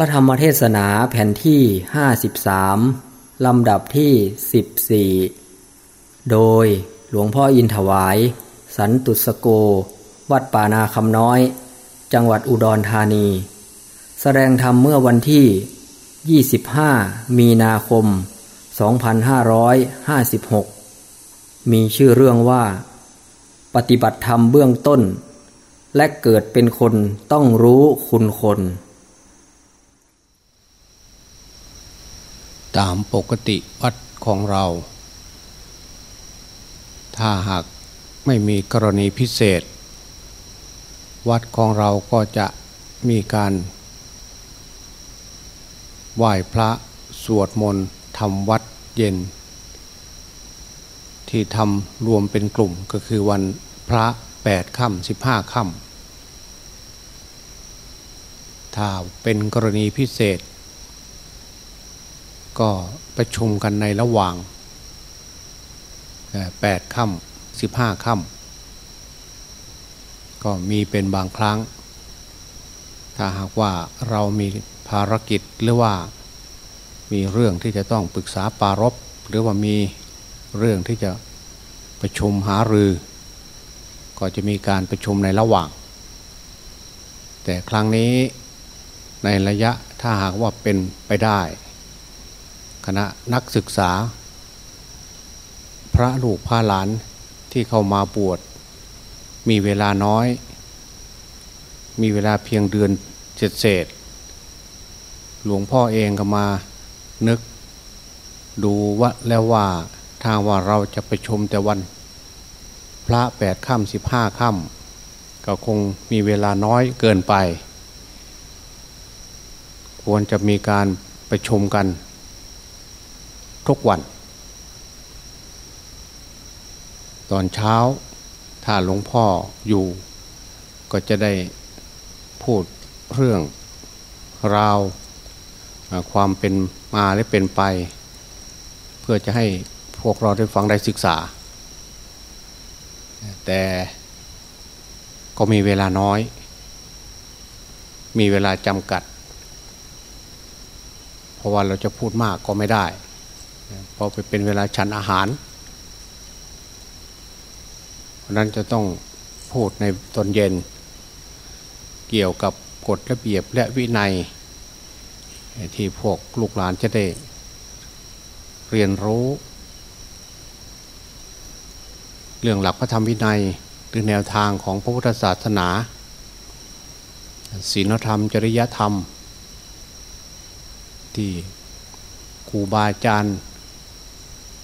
ระธรรมเทศนาแผ่นที่ 53 ลำดับที่ 14 โดยหลวงพ่ออินถวาย สันตุสโก วัดป่านาคำน้อย จังหวัดอุดรธานี แสดงธรรมเมื่อวันที่ 25 มีนาคม 2556 มีชื่อเรื่องว่า ปฏิบัติธรรมเบื้องต้น และเกิดเป็นคนต้องรู้คุณคน ตามปกติวัดของเรา ถ้าหากไม่มีกรณีพิเศษ วัดของเราก็จะมีการไหว้พระสวดมนต์ทำวัดเย็น ที่ทำรวมเป็นกลุ่มก็คือวันพระแปดค่ำสิบห้าค่ำถ้าเป็นกรณีพิเศษ ก็ประชุมกันในระหว่างแปดค่ำสิบห้าค่ำก็มีเป็นบางครั้ง ถ้าหากว่าเรามีภารกิจหรือว่ามีเรื่องที่จะต้องปรึกษาปารบหรือว่ามีเรื่องที่จะประชุมหารือ ก็จะมีการประชุมในระหว่าง แต่ครั้งนี้ในระยะถ้าหากว่าเป็นไปได้ คณะนักศึกษา พระลูกพระหลานที่เข้ามาบวชมีเวลาน้อย มีเวลาเพียงเดือนเจ็ดเศษหลวงพ่อเองก็มานึกดูว่าแล้วว่าทางว่าเราจะไปชมแต่วัน พระแปดค่ำสิบห้าค่ำก็คงมีเวลาน้อยเกินไป ควรจะมีการไปชมกัน ทุกวัน ตอนเช้าถ้าหลวงพ่ออยู่ ก็จะได้พูดเรื่องราวความเป็นมาและเป็นไป เพื่อจะให้พวกเราได้ฟังได้ศึกษา แต่ก็มีเวลาน้อย มีเวลาจำกัด เพราะว่าเราจะพูดมากก็ไม่ได้ พราะไปเป็นเวลาฉันอาหาร เพราะนั้นจะต้องพูดในตอนเย็น เกี่ยวกับกฎระเบียบและวินัย ที่พวกลูกหลานจะได้เรียนรู้ เรื่องหลักพระธรรมวินัยหรือแนวทางของพระพุทธศาสนาศีลธรรม จริยธรรม ที่ครูบาอาจารย์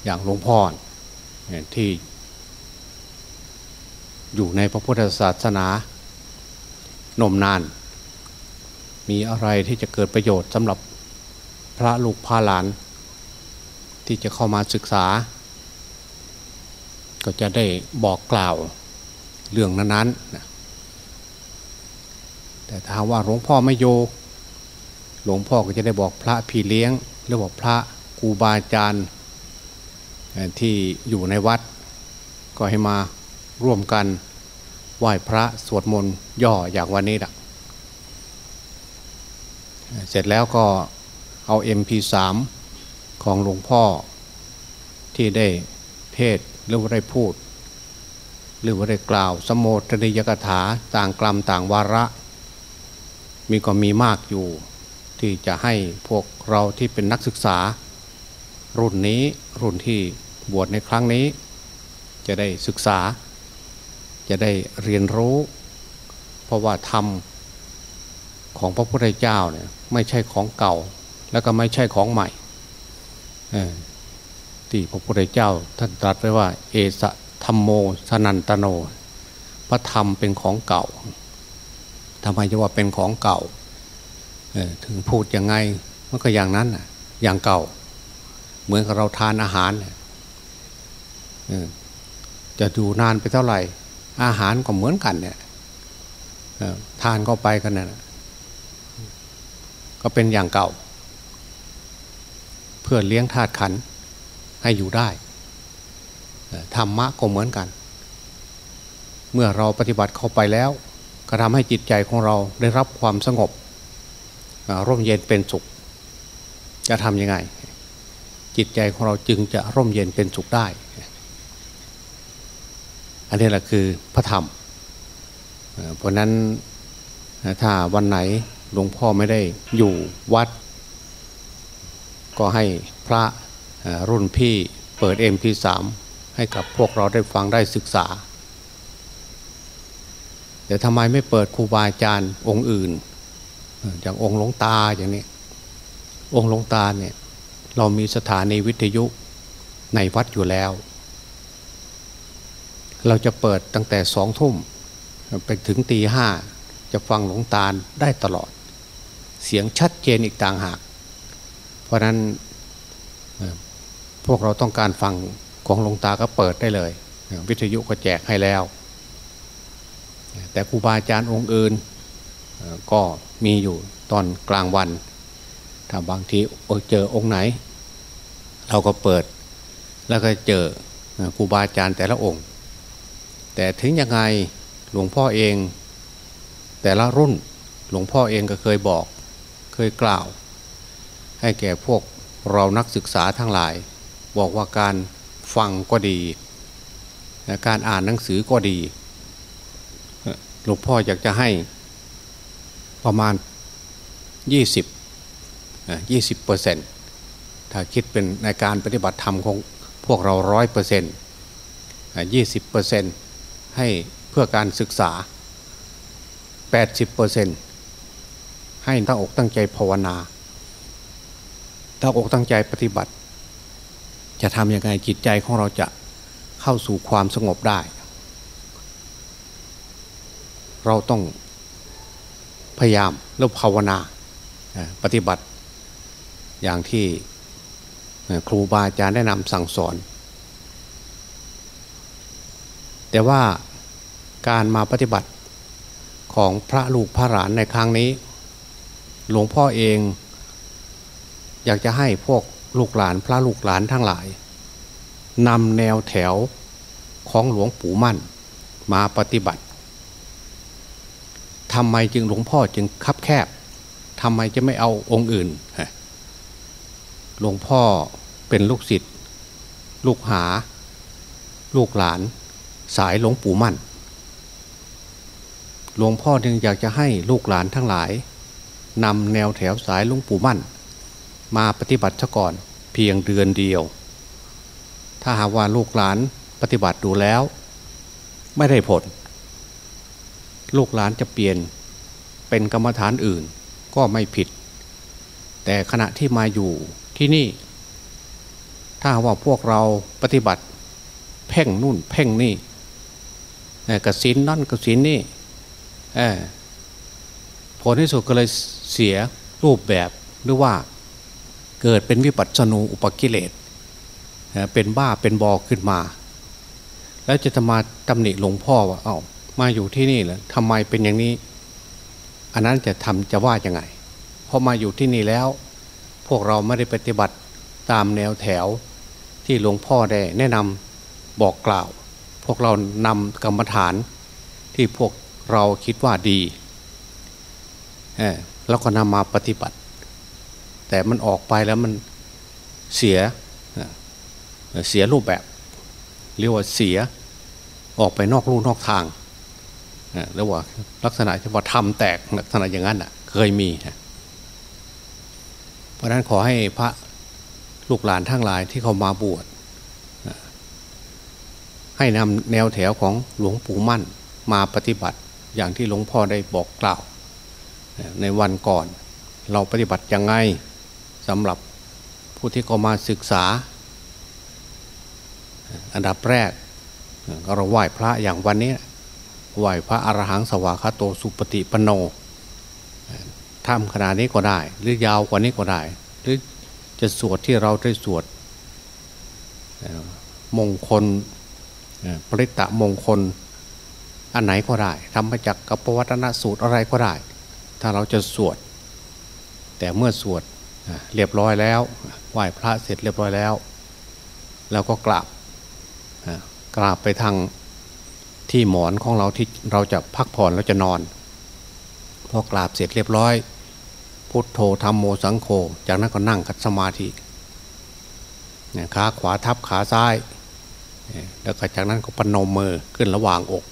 อย่างหลวงพ่อที่อยู่ในพระพุทธศาสนานมนาน มีอะไรที่จะเกิดประโยชน์สำหรับพระลูกพาหลาน ที่จะเข้ามาศึกษา ก็จะได้บอกกล่าวเรื่องนั้นๆนแต่ถ้าว่าหลวงพ่อไม่โย หลวงพ่อก็จะได้บอกพระพี่เลี้ยงหรือบอกพระครูบาอาจารย์ ที่อยู่ในวัด ก็ให้มาร่วมกันไหว้พระสวดมนต์ย่ออย่างวันนี้แหละเสร็จแล้วก็เอา MP3 ของหลวงพ่อที่ได้เทศหรือว่าได้พูด หรือว่าได้กล่าว สมโภชนิยกถาต่างกลัมต่างวาระ มีก็มีมากอยู่ ที่จะให้พวกเราที่เป็นนักศึกษา รุ่นนี้รุ่นที่ บวชในครั้งนี้ จะได้ศึกษา จะได้เรียนรู้ เพราะว่าทำของพระพุทธเจ้าเนี่ยไม่ใช่ของเก่า แล้วก็ไม่ใช่ของใหม่ที่พระพุทธเจ้าท่านตรัสไว้ว่า เอสะธรรมโมสนันตโน พระธรรมเป็นของเก่าทำไมจะว่าเป็นของเก่าถึงพูดยังไงมันก็อย่างนั้นอย่างเก่า เหมือนกับเราทานอาหาร จะดูนานไปเท่าไหร่ อาหารก็เหมือนกันเนี่ยทานเข้าไปกันเนี่ยก็เป็นอย่างเก่า เพื่อเลี้ยงธาตุขันให้อยู่ได้ธรรมะก็เหมือนกัน เมื่อเราปฏิบัติเข้าไปแล้ว ก็ทำให้จิตใจของเราได้รับความสงบร่มเย็นเป็นสุข จะทำยังไง จิตใจของเราจึงจะร่มเย็นเป็นสุขได้ อันนี้แหละคือพระธรรม เพราะนั้นถ้าวันไหนหลวงพ่อไม่ได้อยู่วัด ก็ให้พระรุ่นพี่เปิด MP3 ให้กับพวกเราได้ฟังได้ศึกษา แต่ทำไมไม่เปิดครูบาอาจารย์องค์อื่น อย่างองค์หลวงตาอย่างนี้ องค์หลวงตาเนี่ยเรามีสถานีวิทยุในวัดอยู่แล้ว เราจะเปิดตั้งแต่สองทุ่มไปถึงตีห้าจะฟังหลวงตาได้ตลอด เสียงชัดเจนอีกต่างหาก เพราะนั้นพวกเราต้องการฟังของหลวงตาก็เปิดได้เลย วิทยุก็แจกให้แล้ว แต่ครูบาอาจารย์องค์อื่นก็มีอยู่ตอนกลางวัน ถ้าบางทีเจอองค์ไหน เราก็เปิด แล้วก็เจอครูบาอาจารย์แต่ละองค์ แต่ถึงยังไงหลวงพ่อเอง แต่ละรุ่นหลวงพ่อเองก็เคยบอกเคยกล่าว ให้แก่พวกเรานักศึกษาทั้งหลาย บอกว่าการฟังก็ดี การอ่านหนังสือก็ดีหลวงพ่ออยากจะให้ประมาณ 20 20เปอร์เซ็นต์ถ้าคิดเป็นในการปฏิบัติธรรมของพวกเราร้อยเปอร์เซ็นต์ยี่สิบเปอร์เซ็นต์ ให้เพื่อการศึกษา 80เปอร์เซ็นต์ให้ตั้งอกตั้งใจภาวนาตั้งอกตั้งใจปฏิบัติ จะทำยังไงจิตใจของเราจะเข้าสู่ความสงบได้ เราต้องพยายามแล้วภาวนาปฏิบัติอย่างที่ครูบาอาจารย์แนะนำสั่งสอน แต่ว่าการมาปฏิบัติของพระลูกพระหลานในครั้งนี้ หลวงพ่อเอง อยากจะให้พวกลูกหลานพระลูกหลานทั้งหลายนำแนวแถวของหลวงปู่มั่นมาปฏิบัติทำไมจึงหลวงพ่อจึงคับแคบทำไมจะไม่เอาองค์อื่นหลวงพ่อเป็นลูกศิษย์ลูกหา ลูกหลาน สายหลวงปู่มั่น หลวงพ่อจึงอยากจะให้ลูกหลานทั้งหลายนำแนวแถวสายหลวงปู่มั่น มาปฏิบัติซะก่อนเพียงเดือนเดียว ถ้าหากว่าลูกหลานปฏิบัติดูแล้ว ไม่ได้ผล ลูกหลานจะเปลี่ยนเป็นกรรมฐานอื่นก็ไม่ผิด แต่ขณะที่มาอยู่ที่นี่ ถ้าว่าพวกเราปฏิบัติ เพ่งนู่นเพ่งนี่ กสินนั่นกสินนี่ผลที่สุดก็เลยเสียรูปแบบหรือว่าเกิดเป็นวิปัสสนูอุปกิเลสเป็นบ้าเป็นบอขึ้นมา แล้วจะทำมาตำหนิหลวงพ่อว่าเอา้ามาอยู่ที่นี่แหละทำไมเป็นอย่างนี้ อันนั้นจะทำจะว่ายังไงพอมาอยู่ที่นี่แล้ว พวกเราไม่ได้ปฏิบัติตามแนวแถวที่หลวงพ่อได้แนะนำบอกกล่าว พวกเรานำกรรมฐานที่พวกเราคิดว่าดีแล้วก็นำมาปฏิบัติ แต่มันออกไปแล้วมันเสียเสียรูปแบบเรียกว่าเสียออกไปนอกรูนอกทางแล้วว่าลักษณะที่ว่าทำแตกลักษณะอย่างนั้นอะ เคยมีเพราะนั้นขอให้พระลูกหลานทั้งหลายที่เขามาบวช ให้นำแนวแถวของหลวงปู่มั่นมาปฏิบัติอย่างที่หลวงพ่อได้บอกกล่าว ในวันก่อน เราปฏิบัติยังไงสำหรับผู้ที่เข้ามาศึกษา อันดับแรกเราไหว้พระอย่างวันนี้ไหว้พระอรหังสวากาโตสุปฏิปโนทำขนาดนี้ก็ได้ หรือยาวกว่านี้ก็ได้ หรือจะสวดที่เราได้สวดมงคล ปริตะมงคล อันไหนก็ได้ทำมาจากกัปวัตนสูตรอะไรก็ได้ ถ้าเราจะสวด แต่เมื่อสวดเรียบร้อยแล้วไหว้พระเสร็จเรียบร้อยแล้วแล้วก็กราบกราบไปทางที่หมอนของเราที่เราจะพักผ่อนเราจะนอน พอกราบเสร็จเรียบร้อยพพุทโธธรรมโมสังโฆจากนั้นก็นั่งกัดสมาธิขาขวาทับขาซ้าย แล้วก็จากนั้นก็ปนมมือขึ้นระหว่างอก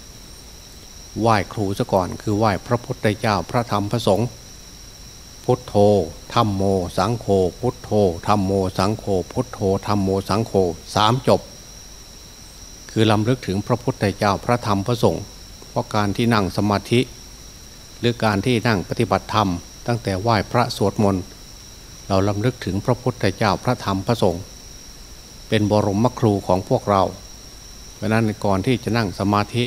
ไหว้ครูซะก่อน คือไหว้พระพุทธเจ้าพระธรรมพระสงฆ์พุทโธธรรมโม สังโฆพุทโธธรรมโม สังโฆพุทโธธรรมโมสังโฆสามจบ คือลำลึกถึงพระพุทธเจ้าพระธรรมพระสงฆ์เพราะการที่นั่งสมาธิ หรือการที่นั่งปฏิบัติธรรม ตั้งแต่ไหว้พระสวดมนต์เราลำลึกถึงพระพุทธเจ้าพระธรรมพระสงฆ์เป็นบรมครูของพวกเรา ราะนั้นก่อนที่จะนั่งสมาธิ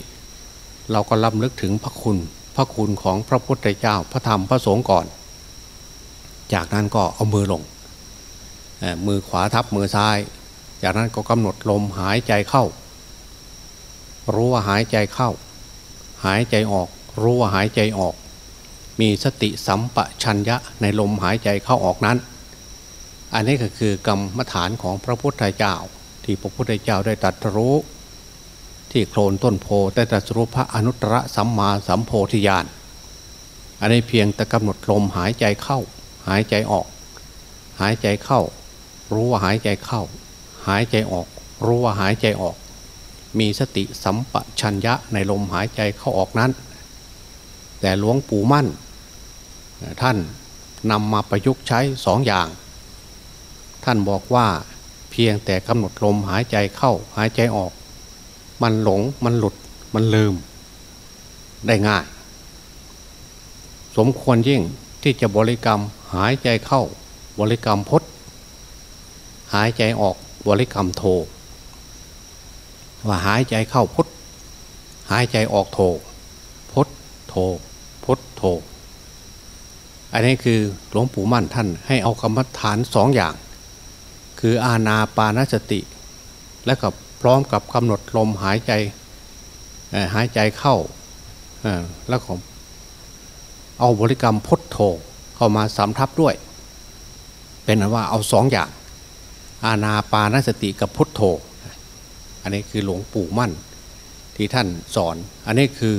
เราก็ลำลึกถึงพระคุณ พระคุณของพระพุทธเจ้าพระธรรมพระสงฆ์ก่อน จากนั้นก็เอามือลง มือขวาทับมือซ้าย จากนั้นก็กำหนดลมหายใจเข้า รู้ว่าหายใจเข้า หายใจออก รู้ว่าหายใจออก มีสติสัมปชัญญะในลมหายใจเข้าออกนั้น อันนี้ก็คือกรรมฐานของพระพุทธเจ้า ที่พระพุทธเจ้าได้ตรัสรู้ ที่โคลนต้นโพได้ตรัสรู้พระอนุตตรสัมมาสัมโพธิญาณอันนี้เพียงแต่กำหนดลมหายใจเข้า หายใจออก หายใจเข้า รู้ว่าหายใจเข้า หายใจออก รู้ว่าหายใจออก มีสติสัมปชัญญะในลมหายใจเข้าออกนั้น แต่หลวงปู่มั่น ท่านนำมาประยุกต์ใช้สองอย่าง ท่านบอกว่าเพียงแต่กำหนดลมหายใจเข้าหายใจออก มันหลงมันหลุดมันลืม ได้ง่าย สมควรยิ่งที่จะบริกรรมหายใจเข้า บริกรรมพดหายใจออกบริกรรมโท ว่าหายใจเข้าพุทหายใจออกโทพุทโทพุทโท อันนี้คือหลวงปู่มั่นท่านให้เอากรรมฐานสองอย่าง คืออาณาปานสติและกับ ร้อมกับกำหนดลมหายใจหายใจเข้าแล้วก็เอาบริกรรมพุทโธเข้ามาสำทับด้วย เป็นว่าเอาสองอย่าง อาณาปานสติกับพุทโธ อันนี้คือหลวงปู่มั่นที่ท่านสอน อันนี้คือ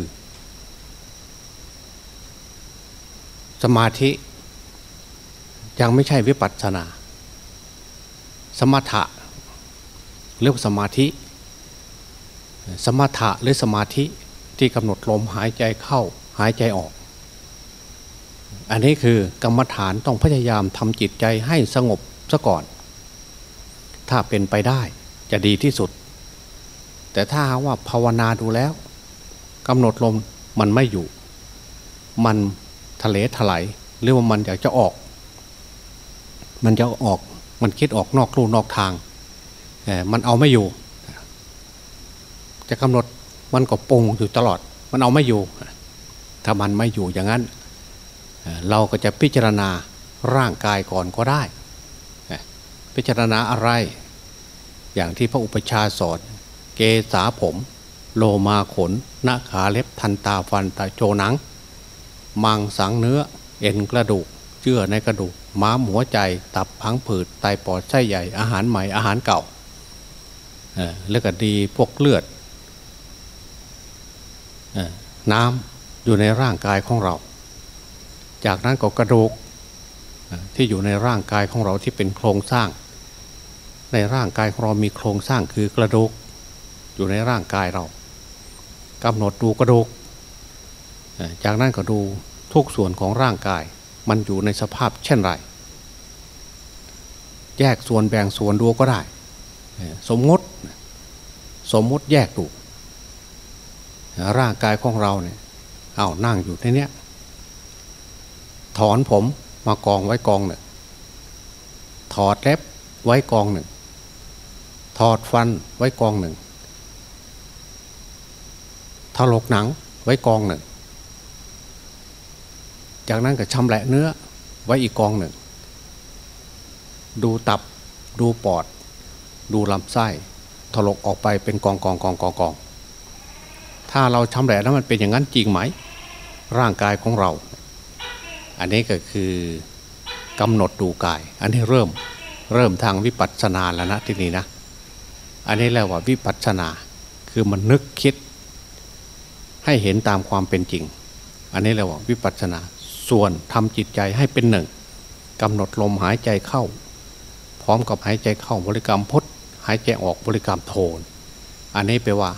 สมาธิยังไม่ใช่วิปัสสนา สมถะ เรียกว่าสมาธิ สมถะหรือสมาธิที่กำหนดลมหายใจเข้าหายใจออก อันนี้คือกรรมฐานต้องพยายามทำจิตใจให้สงบซะก่อน ถ้าเป็นไปได้จะดีที่สุด แต่ถ้าว่าภาวนาดูแล้วกำหนดลมมันไม่อยู่ มันทะเลถลายหรือว่ามันอยากจะออก มันจะออกมันคิดออกนอกลู่นอกทาง มันเอาไม่อยู่ จะกำหนดมันก็ปงอยู่ตลอด มันเอาไม่อยู่ ถ้ามันไม่อยู่อย่างนั้น เราก็จะพิจารณาร่างกายก่อนก็ได้ พิจารณาอะไร อย่างที่พระอุปชาสอนเกษาผม โลมาขนหน้าขาเล็บทันตาฟันตาโจหนัง มังสังเนื้อ เอ็นกระดูกเชื่อในกระดูกม้ามหัวใจ ตับพังผืดไตปอดไส้ใหญ่อาหารใหม่อาหารเก่า แล้วก็ดีพวกเลือดน้ำอยู่ในร่างกายของเรา จากนั้นก็กระดูกที่อยู่ในร่างกายของเราที่เป็นโครงสร้าง ในร่างกายของเรามีโครงสร้างคือกระดูก อยู่ในร่างกายเรากำหนดดูกระดูก จากนั้นก็ดูทุกส่วนของร่างกาย มันอยู่ในสภาพเช่นไร แยกส่วนแบ่งส่วนดูก็ได้ สมมติ สมมติแยกดูร่างกายของเราเนี่ยเอานั่งอยู่ที่เนี้ยถอนผมมากองไว้กองหนึ่งถอดเล็บไว้กองหนึ่งถอดฟันไว้กองหนึ่งถลกหนังไว้กองหนึ่ง จากนั้นก็ชำแหละเนื้อไว้อีกกองหนึ่ง ดูตับดูปอด ดูลำไส้ ถลกออกไปเป็นกองกองกองกองกองถ้าเราชำแหละแล้วมันเป็นอย่างนั้นจริงไหม ร่างกายของเรา อันนี้ก็คือกำหนดดูกาย อันนี้เริ่มเริ่มทางวิปัสสนาแล้วนะที่นี่นะ อันนี้แล้วว่าวิปัสสนาคือมันนึกคิด ให้เห็นตามความเป็นจริง อันนี้แล้วว่าวิปัสสนาส่วนทำจิตใจให้เป็นหนึ่งกำหนดลมหายใจเข้า พร้อมกับหายใจเข้าบริกรรมพด หายใจออกบริกรรมโทน อันนี้แปลว่า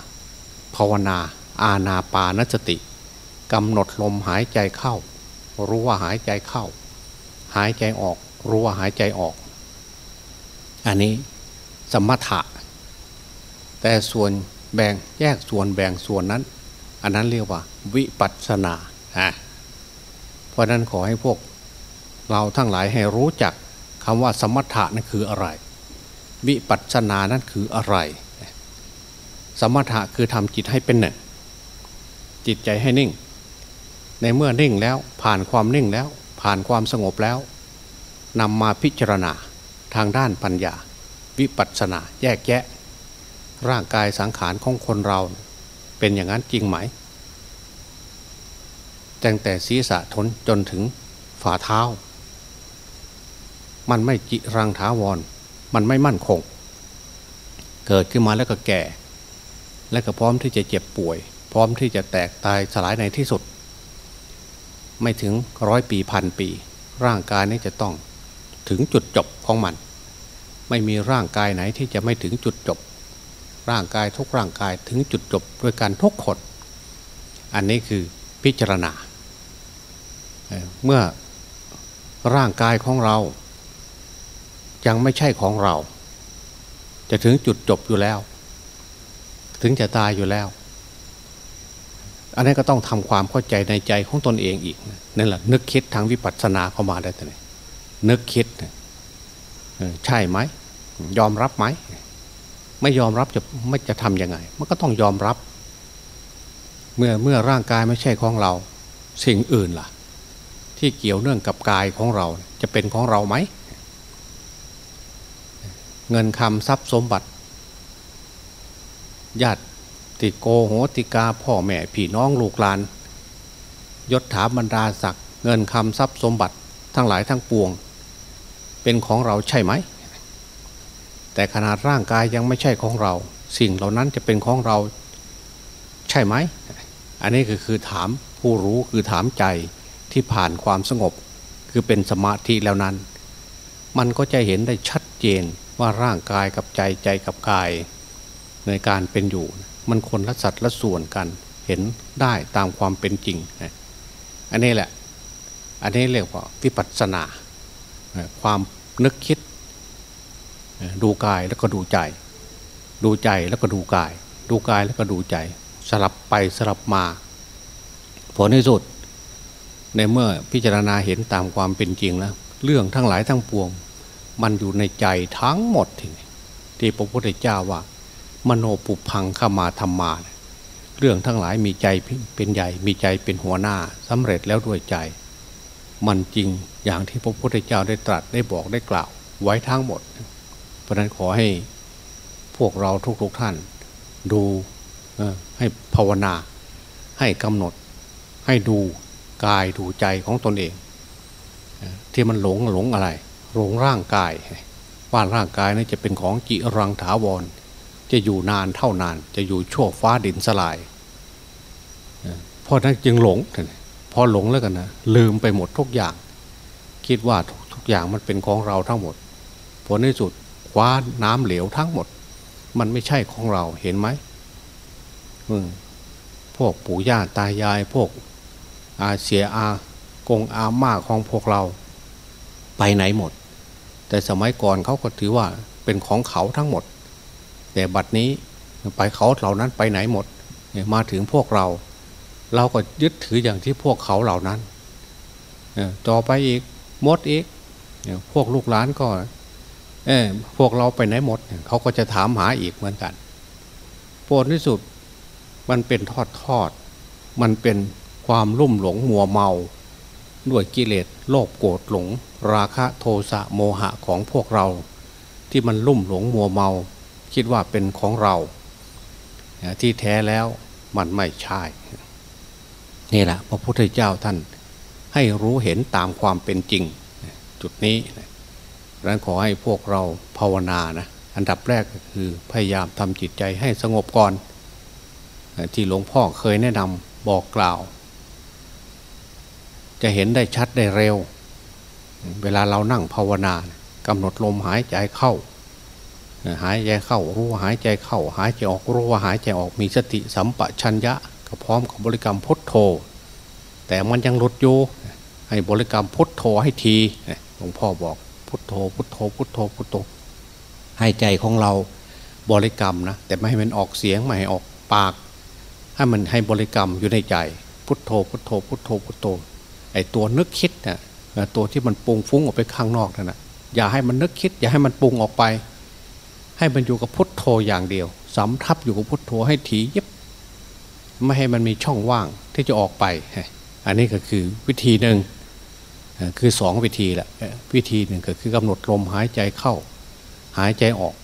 ภาวนา อาณาปานสติกำหนดลมหายใจเข้า รู้ว่าหายใจเข้า หายใจออก รู้ว่าหายใจออก อันนี้สมถะ แต่ส่วนแบ่งแยกส่วนแบ่งส่วนนั้น อันนั้นเรียกว่า วิปัสสนาฮะเพราะนั้นขอให้พวกเราทั้งหลายให้รู้จักคำว่าสมถะนั่นคืออะไร วิปัสสนานั่นคืออะไร สมถะคือทำจิตให้เป็นหนึ่ง จิตใจให้นิ่ง ในเมื่อนิ่งแล้วผ่านความนิ่งแล้ว ผ่านความสงบแล้วนำมาพิจารณาทางด้านปัญญา วิปัสสนาแยกแยะ ร่างกายสังขารของคนเรา เป็นอย่างนั้นจริงไหมตั้งแต่ศีรษะทนจนถึงฝ่าเท้า มันไม่จิรังถาวร มันไม่มั่นคง เกิดขึ้นมาแล้วก็แก่ และก็พร้อมที่จะเจ็บป่วย พร้อมที่จะแตกตายสลายในที่สุด ไม่ถึงร้อยปีพันปี ร่างกายนี้จะต้องถึงจุดจบของมัน ไม่มีร่างกายไหนที่จะไม่ถึงจุดจบ ร่างกายทุกร่างกายถึงจุดจบด้วยการทุกคน อันนี้คือพิจารณา เมื่อร่างกายของเรา ยังไม่ใช่ของเรา จะถึงจุดจบอยู่แล้ว ถึงจะตายอยู่แล้ว อันนี้ก็ต้องทำความเข้าใจในใจของตนเองอีกนั่นแหละนึกคิดทางวิปัสสนาเข้ามาได้แต่ไหนนึกคิดใช่ไหมยอมรับไหมไม่ยอมรับจะไม่จะทำยังไง มันก็ต้องยอมรับ เมื่อเมื่อร่างกายไม่ใช่ของเรา สิ่งอื่นล่ะ ที่เกี่ยวเนื่องกับกายของเรา จะเป็นของเราไหม เงินคำทรัพย์สมบัติญาติติโกโหติกาพ่อแม่พี่น้องลูกหลาน ยศถาบรรดาศักดิ์เงินคำทรัพย์สมบัติทั้งหลายทั้งปวง เป็นของเราใช่ไหม แต่ขนาดร่างกายยังไม่ใช่ของเรา สิ่งเหล่านั้นจะเป็นของเราใช่ไหม อันนี้ก็คือถามผู้รู้คือถามใจที่ผ่านความสงบ คือเป็นสมาธิแล้วนั้น มันก็จะเห็นได้ชัดเจน ว่าร่างกายกับใจใจกับกาย ในการเป็นอยู่ มันคนละสัดละส่วนกันเห็นได้ตามความเป็นจริง อันนี้แหละ อันนี้เรียกว่าวิปัสสนา ความนึกคิด ดูกายแล้วก็ดูใจ ดูใจแล้วก็ดูกาย ดูกายแล้วก็ดูใจ สลับไปสลับมา ผลในสุด ในเมื่อพิจารณาเห็นตามความเป็นจริงแล้ว เรื่องทั้งหลายทั้งปวง มันอยู่ในใจทั้งหมดทีที่พระพุทธเจ้าว่า มโนปุพังขามาธรรมาเรื่องทั้งหลายมีใจเป็นใหญ่มีใจเป็นหัวหน้าสำเร็จแล้วด้วยใจ มันจริงอย่างที่พระพุทธเจ้าได้ตรัสได้บอกได้กล่าว ไว้ทั้งหมด เพราะนั้นขอให้พวกเราทุกๆทท่าน ดูให้ภาวนา ให้กำหนด ให้ดูกายดูใจของตนเอง ที่มันหลงหลงอะไร หลงร่างกายว่าร่างกายนี่จะเป็นของจิรังถาวร จะอยู่นานเท่านาน จะอยู่ชั่วฟ้าดินสลายเพราะนั้นจึงหลงพอหลงแล้วกันนะลืมไปหมดทุกอย่าง คิดว่าทุกอย่างมันเป็นของเราทั้งหมดผลในสุดคว้าน้ำเหลวทั้งหมด มันไม่ใช่ของเราเห็นไหมพวกปู่ย่าตายายพวกอาเสียอากงอาม่าของพวกเรา ไปไหนหมด แต่สมัยก่อนเขาก็ถือว่าเป็นของเขาทั้งหมด แต่บัดนี้ไปเขาเหล่านั้นไปไหนหมด มาถึงพวกเรา เราก็ยึดถืออย่างที่พวกเขาเหล่านั้นต่อไปอีกมดอีกพวกลูกหลานก็เออพวกเราไปไหนหมดเขาก็จะถามหาอีกเหมือนกันโปรดที่สุดมันเป็นทอดทอด มันเป็นความลุ่มหลงมัวเมา ด้วยกิเลสโลภโกรธหลง ราคะโทสะโมหะของพวกเรา ที่มันลุ่มหลงมัวเมา คิดว่าเป็นของเรา ที่แท้แล้วมันไม่ใช่ นี่แหละพระพุทธเจ้าท่านให้รู้เห็นตามความเป็นจริง จุดนี้ดังนั้นขอให้พวกเราภาวนานะอันดับแรกก็คือพยายามทำจิตใจให้สงบก่อน ที่หลวงพ่อเคยแนะนำบอกกล่าว จะเห็นได้ชัดได้เร็ว เวลาเรานั่งภาวนากำหนดลมหายใจเข้า หายใจเข้ารู้หายใจเข้า หายใจออกรู้ว่าหายใจออกมีสติสัมปชัญญะก็พร้อมกับบริกรรมพุทโธ แต่มันยังหลุดอยู่ให้บริกรรมพุทโธให้ทีหลวงพ่อบอกพุทโธพุทโธพุทโธพุทโธให้ใจของเราบริกรรมนะแต่ไม่ให้มันออกเสียงไม่ให้ออกปาก ให้มันให้บริกรรมอยู่ในใจ พุทโธพุทโธพุทโธพุทโธ ไอ้ตัวนึกคิดนะ่ะตัวที่มันปุงฟุ้งออกไปข้างนอกนั่นนะอย่าให้มันนึกคิด อย่าให้มันปรุงออกไป ให้มันอยู่กับพุทโธอย่างเดียวสำทับอยู่กับพุทโธให้ถี่ยิบไม่ให้มันมีช่องว่างที่จะออกไป อันนี้ก็คือวิธีหนึ่งคือสองวิธีแหละวิธีหนึ่งก็คือกำหนดลมหายใจเข้า หายใจออก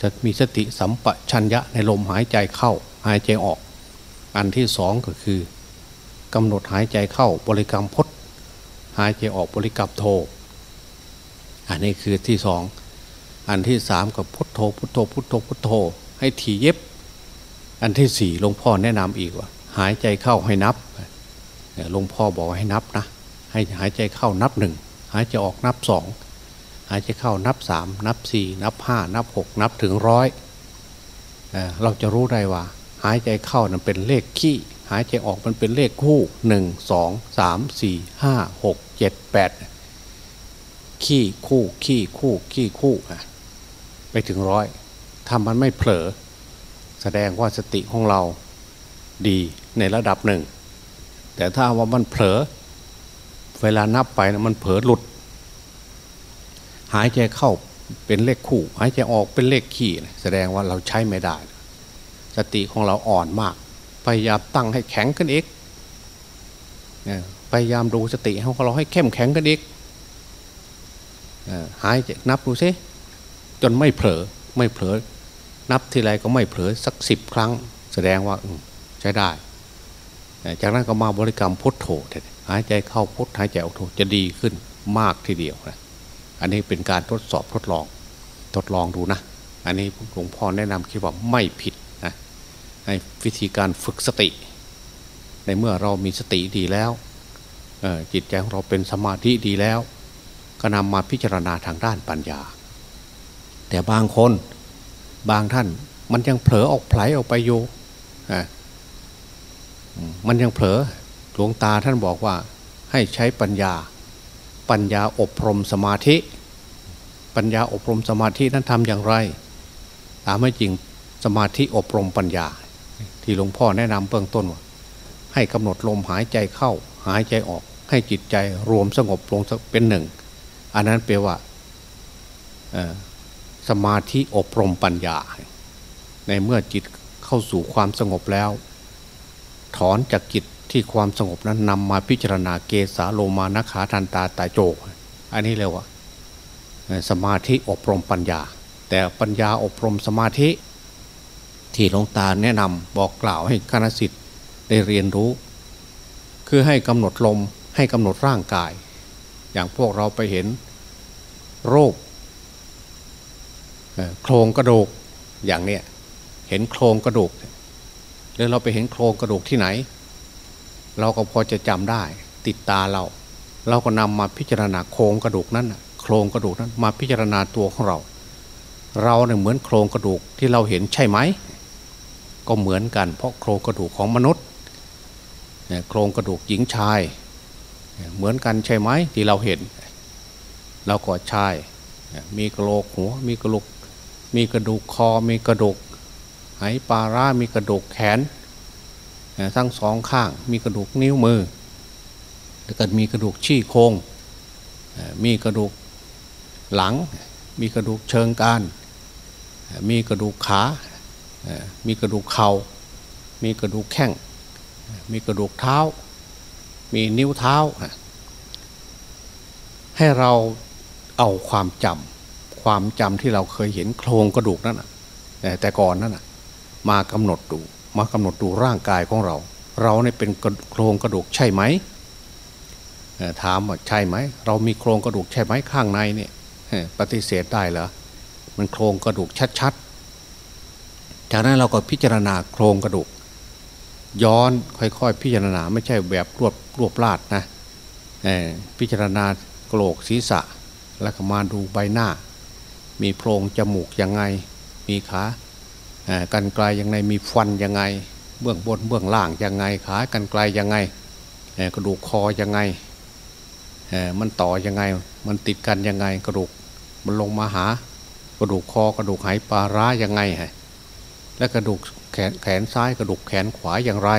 จะมีสติสัมปชัญญะในลมหายใจเข้า หายใจออก อันที่สองก็คือ กำหนดหายใจเข้าบริกรรมพดหายใจออกบริกรรมโท อันนี้คือที่สองอันที่สามกับพุทโธพุทโธพุทโธพุทโธ ให้ทีเย็บ อันที่สี่หลวงพ่อแนะนำอีกว่า หายใจเข้าให้นับหลวงพ่อบอกให้นับนะ ให้หายใจเข้านับหนึ่งหายใจออกนับสองหายใจเข้านับสามนับสี่นับห้านับหกนับถึงร้อยเราจะรู้ได้ว่า หายใจเข้านั้นเป็นเลขขี้ หายใจออกมันเป็นเลขคู่หนึ่งสองสามสี่ห้าหกเจ็ดแปดขี้คู่ขี้คู่ขี้คู่ไปถึงร้อยถ้ามันไม่เผลอ แสดงว่าสติของเราดีในระดับหนึ่ง แต่ถ้าว่ามันเผลอ เวลานับไปนะมันเผลอหลุด หายใจเข้าเป็นเลขคู่ หายใจออกเป็นเลขขี้แสดงว่าเราใช้ไม่ได้ สติของเราอ่อนมาก พยายามตั้งให้แข็งขึ้นอีกพยายามดูสติของเราให้เข้มแข็งขึ้นอีกหายใจนับดูซิจนไม่เผลอไม่เผลอ นับทีไรก็ไม่เผลอสักสิบครั้ง แสดงว่าใช้ได้ จากนั้นก็มาบริกรรมพุทโธหายใจเข้าพุทหายใจออกโธจะดีขึ้นมากทีเดียวนะอันนี้เป็นการทดสอบทดลอง ทดลองดูนะ อันนี้หลวงพ่อแนะนำคิดว่าไม่ผิด ในวิธีการฝึกสติ ในเมื่อเรามีสติดีแล้วจิตใจของเราเป็นสมาธิดีแล้ว ก็นำมาพิจารณาทางด้านปัญญา แต่บางคนบางท่านมันยังเผลอออกไผลออกไปโยมันยังเผลอหลวงตาท่านบอกว่าให้ใช้ปัญญา ปัญญาอบรมสมาธิ ปัญญาอบรมสมาธินั้นทำอย่างไร ตามไม่จริงสมาธิอบรมปัญญา ที่หลวงพ่อแนะนำเบื้องต้นว่าให้กำหนดลมหายใจเข้า หายใจออก ให้จิตใจรวมสงบลงเป็นหนึ่ง อันนั้นแปลว่าสมาธิอบรมปัญญา ในเมื่อจิตเข้าสู่ความสงบแล้ว ถอนจากจิตที่ความสงบนั้นนำมาพิจารณาเกสาโลมานขาทันตาตาโจก อันนี้เรียกว่าสมาธิอบรมปัญญา แต่ปัญญาอบรมสมาธิ ที่หลวงตาแนะนำบอกกล่าวให้คณะสิทธิ์ได้เรียนรู้ คือให้กำหนดลมให้กำหนดร่างกาย อย่างพวกเราไปเห็นโรคโครงกระดูกอย่างเนี้ยเห็นโครงกระดูกหรือเราไปเห็นโครงกระดูกที่ไหน เราก็พอจะจำได้ ติดตาเรา เราก็นำมาพิจารณาโครงกระดูกนั้นโครงกระดูกนั้นมาพิจารณาตัวของเรา เราเนี่ยเหมือนโครงกระดูกที่เราเห็นใช่ไหม ก็เหมือนกัน เพราะโครงกระดูกของมนุษย์โครงกระดูกหญิงชาย เหมือนกันใช่ไหมที่เราเห็น เราก็ใช่มีกระโหลกหัวมีกระโหลกมีกระดูกคอมีกระดูกไหปลาร่ามีกระดูกแขนทั้งสองข้างมีกระดูกนิ้วมือ แล้วก็มีกระดูกชี้โครงมีกระดูกหลัง มีกระดูกเชิงการ มีกระดูกขา มีกระดูกเขา่ามีกระดูกแข้ง มีกระดูกเท้า มีนิ้วเท้า ให้เราเอาความจำความจำที่เราเคยเห็นโครงกระดูกนั่นแต่ก่อนนั่นมากำหนดดูมากำหนดดูร่างกายของเรา เราเนี่ยเป็นโครงกระดูกใช่ไหมถามว่าใช่ไหม เรามีโครงกระดูกใช่ไหมข้างในเนี่ยปฏิเสธได้เหรอมันโครงกระดูกชัดๆ จากนั้นเราก็พิจารณาโครงกระดูก ย้อนค่อยๆ พิจารณาไม่ใช่แบบรวบรวบลาดนะพิจารณาโคโหลกศีรษะ แล้วก็มาดูใบหน้า มีโพรงจมูกยังไง มีขากันไกลยังไงมีฟันยังไง เบื้องบนเบื้องล่างยังไงขากันไกลยังไงกระดูกคอยังไงมันต่อยังไง มันติดกันยังไงกระดูกมันลงมาหากระดูกคอกระดูกหายปลาร้ายังไงฮะ และกระดูกแขนแขนซ้ายกระดูกแขนขวาอย่างไร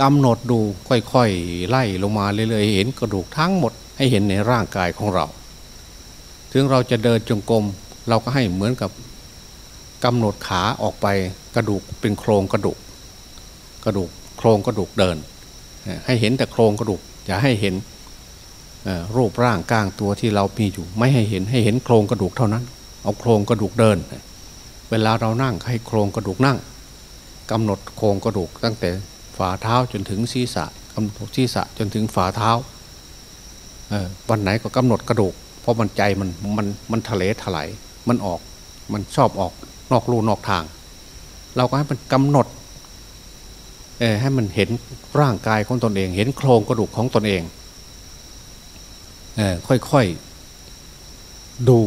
กำหนดดูค่อยๆไล่ลงมาเรื่อยๆเห็นกระดูกทั้งหมดให้เห็นในร่างกายของเรา ถึงเราจะเดินจงกรมเราก็ให้เหมือนกับกำหนดขาออกไปกระดูกเป็นโครงกระดูก กระดูกโครงกระดูกเดิน ให้เห็นแต่โครงกระดูกอย่าให้เห็นรูปร่างกลางตัวที่เรามีอยู่ ไม่ให้เห็นให้เห็นโครงกระดูกเท่านั้น เอาโครงกระดูกเดิน เวลาเรานั่งให้โครงกระดูกนั่งกำหนดโครงกระดูกตั้งแต่ฝ่าเท้าจนถึงศีรษะกำหนดศีรษะจนถึงฝ่าเท้าวันไหนก็กำหนดกระดูก เพราะมันใจมันมันมันทะเลถลายมันออกมันชอบออกนอกลู่นอกทาง เราก็ให้มันกำหนดเออให้มันเห็นร่างกายของตนเอง เห็นโครงกระดูกของตนเองเออค่อยๆดู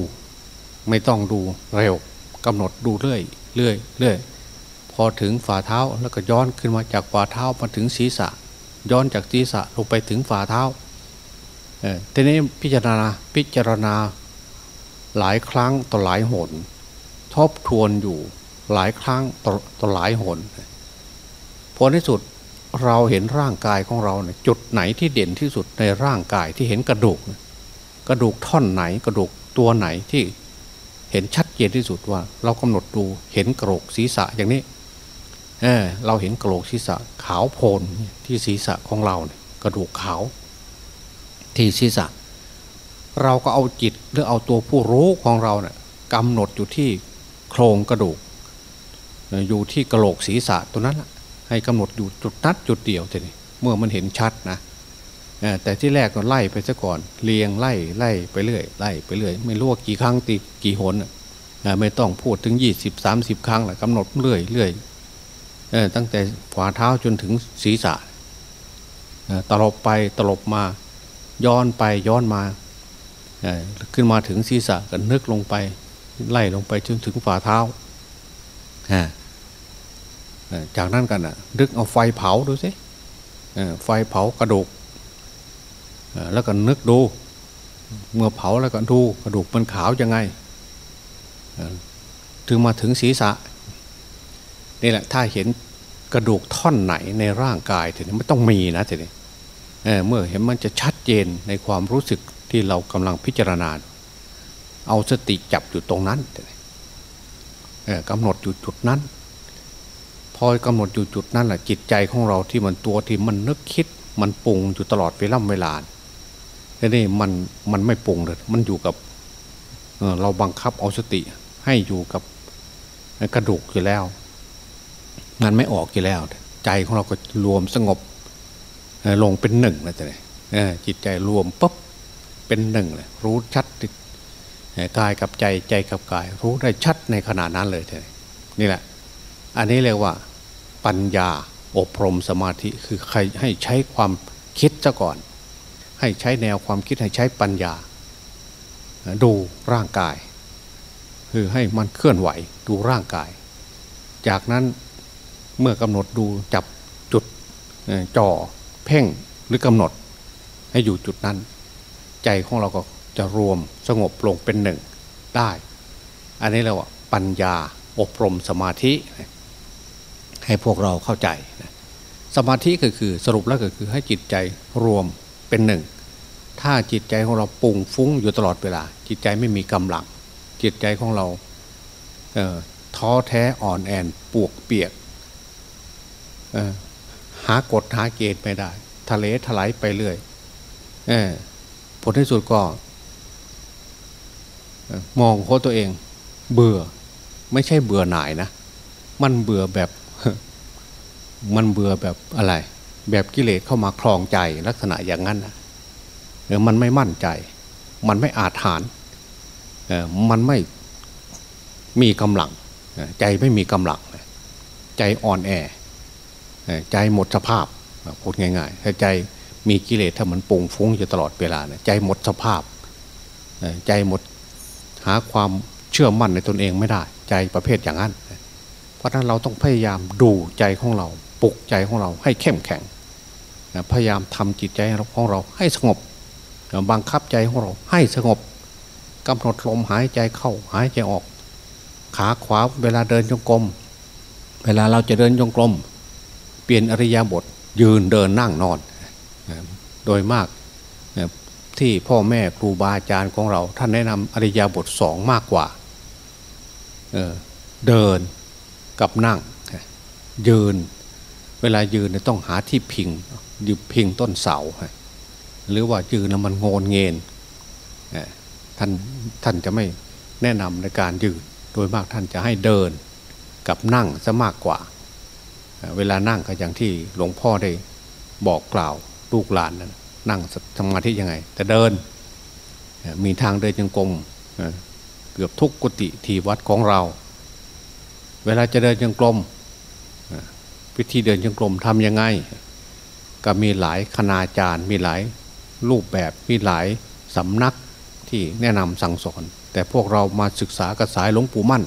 ไม่ต้องดูเร็ว กำหนดดูเรื่อยเรื่อยเรื่อยพอถึงฝ่าเท้าแล้วก็ย้อนขึ้นมาจากฝ่าเท้ามาถึงศีรษะ ย้อนจากศีรษะลงไปถึงฝ่าเท้าเออทีนี้พิจารณาพิจารณาหลายครั้งต่อหลายหน ทบทวนอยู่หลายครั้งต่อต่อหลายหนผลที่สุดเราเห็นร่างกายของเราเนี่ยจุดไหนที่เด่นที่สุดในร่างกายที่เห็นกระดูก กระดูกท่อนไหนกระดูกตัวไหนที่ เห็นชัดเจนที่สุดว่า เรากำหนดดูเห็นกระโหลกศีรษะอย่างนี้เออเราเห็นกระโหลกศีรษะขาวโพลนที่ศีรษะของเราเนี่ยกระดูกขาว ที่ศีรษะ เราก็เอาจิตหรือเอาตัวผู้รู้ของเราเนี่ยกำหนดอยู่ที่โครงกระดูก อยู่ที่กระโหลกศีรษะตัวนั้นให้กำหนดอยู่จุดนัดจุดเดียวทีนี้เมื่อมันเห็นชัดนะ แต่ที่แรกก็ไล่ไปซะก่อนเรียงไล่ไล่ไปเรื่อยไล่ไปเรื่อยไม่รู้ว่ากี่ครั้งตีกี่หนไม่ต้องพูดถึงยี่สิบสามสิบครั้งแหละกำหนดเรื่อยเรื่อยตั้งแต่ฝ่าเท้าจนถึงศีรษะตลบไปตลบมาย้อนไปย้อนมาขึ้นมาถึงศีรษะก็นึกลงไป ไล่ลงไปจนถึงฝ่าเท้าจากนั้นกันนึกเอาไฟเผาดูสิไฟเผากระดูก แล้วก็นึกดู เมื่อเผาแล้วก็ดูกระดูกมันขาวยังไงถึงมาถึงศีรษะนี่แหละถ้าเห็นกระดูกท่อนไหนในร่างกายทีนี้ไม่ต้องมีนะทีนี้เมื่อเห็นมันจะชัดเจนในความรู้สึกที่เรากำลังพิจารณา เอาสติจับอยู่ตรงนั้นกำหนดอยู่จุดนั้น พอกำหนดอยู่จุดนั้นแหละจิตใจของเราที่มันตัวที่มันนึกคิดมันปรุงอยู่ตลอดเวลาเวลา แต่นี่มันมันไม่ปรุงเลยมันอยู่กับเราบังคับเอาสติให้อยู่กับกระดูกอยู่แล้ว มันไม่ออกอยู่แล้ว ใจของเราก็รวมสงบลงเป็นหนึ่งนะจ๊ะเนี่ยจิตใจรวมปุ๊บเป็นหนึ่งเลยรู้ชัดกายกับใจใจกับกาย รู้ได้ชัดในขณะนั้นเลยนี่แหละ อันนี้เรียกว่าปัญญาอบรมสมาธิคือใครให้ใช้ความคิดซะก่อน ให้ใช้แนวความคิดให้ใช้ปัญญา ดูร่างกาย คือให้มันเคลื่อนไหวดูร่างกาย จากนั้นเมื่อกำหนดดูจับจุดจ่อเพ่งหรือกำหนด ให้อยู่จุดนั้น ใจของเราก็จะรวมสงบลงเป็นหนึ่งได้ อันนี้เราปัญญาอบรมสมาธิให้พวกเราเข้าใจ สมาธิก็คือสรุปแล้วก็คือให้จิตใจรวม เป็นหนึ่ง ถ้าจิตใจของเราปุ่งฟุ้งอยู่ตลอดเวลา จิตใจไม่มีกำลัง จิตใจของเราท้อแท้อ่อนแอนปวกเปียกหากฎหาเกณฑ์ไม่ได้ ทะเลถลายไปเรื่อยผลที่สุดก็ มองโคตัวเอง เบื่อ ไม่ใช่เบื่อหน่ายนะ มันเบื่อแบบ มันเบื่อแบบอะไร แบบกิเลสเข้ามาคลองใจลักษณะอย่างนั้นนะเออมันไม่มั่นใจ มันไม่อาถานเออมันไม่มีกำลัง ใจไม่มีกำลัง ใจอ่อนแอ ใจหมดสภาพพูดง่ายๆถ้าใจมีกิเลสถ้ามันปุงฟุ้งอยู่ตลอดเวลาเนี่ยใจหมดสภาพ ใจหมดหาความเชื่อมั่นในตนเองไม่ได้ ใจประเภทอย่างนั้น เพราะนั้นเราต้องพยายามดูใจของเราปลุกใจของเราให้เข้มแข็ง พยายามทำจิตใจของเราให้สงบ บังคับใจของเราให้สงบกำหนดลมหายใจเข้าหายใจออก ขาขวาเวลาเดินจงกรมเวลาเราจะเดินจงกรมเปลี่ยนอริยาบทยืนเดินนั่งนอน โดยมากที่พ่อแม่ครูบาอาจารย์ของเรา ท่านแนะนำอริยาบทสองมากกว่าเเดินกับนั่งยืน เวลายืนต้องหาที่พิง ยืนพิงต้นเสา หรือว่ายืนแล้วมันงนเงินท่านท่านจะไม่แนะนำในการยืน โดยมากท่านจะให้เดินกับนั่งซะมากกว่า เวลานั่งก็อย่างที่หลวงพ่อได้บอกกล่าวลูกหลานนะนั่งสมาธิยังไง แต่เดิน มีทางเดินจงกรมเกือบทุกกุฏิที่วัดของเรา เวลาจะเดินจงกรมวิธีเดินจงกรมทำยังไง ก็มีหลายคณาจารย์ มีหลายรูปแบบมีหลายสำนักที่แนะนำสั่งสอน แต่พวกเรามาศึกษากระสายหลวงปู่มั่น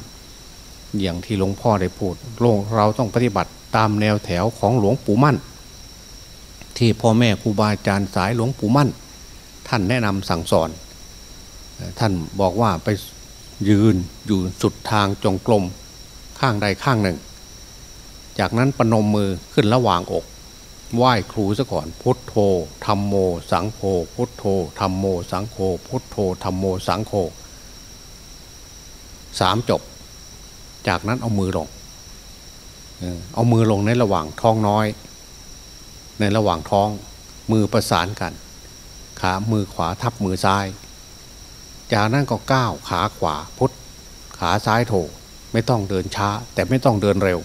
อย่างที่หลวงพ่อได้พูดโลกเราต้องปฏิบัติตามแนวแถวของหลวงปู่มั่น ที่พ่อแม่ครูบาอาจารย์สายหลวงปู่มั่น ท่านแนะนำสั่งสอน ท่านบอกว่าไปยืนอยู่สุดทางจงกรมข้างใดข้างหนึ่ง จากนั้นปนมมือขึ้นระหว่างอก ไหว้ครูซะก่อน พุทโธธรรมโม สังโฆ พุทโธธรรมโม สังโฆ พุทโธธรรมโม สังโฆสามจบ จากนั้นเอามือลง เอามือลงในระหว่างท้องน้อย ในระหว่างท้อง มือประสานกัน ขามือขวาทับมือซ้าย จากนั้นก็ก้าวขาขวาพุทขาซ้ายโถ ไม่ต้องเดินช้า แต่ไม่ต้องเดินเร็ว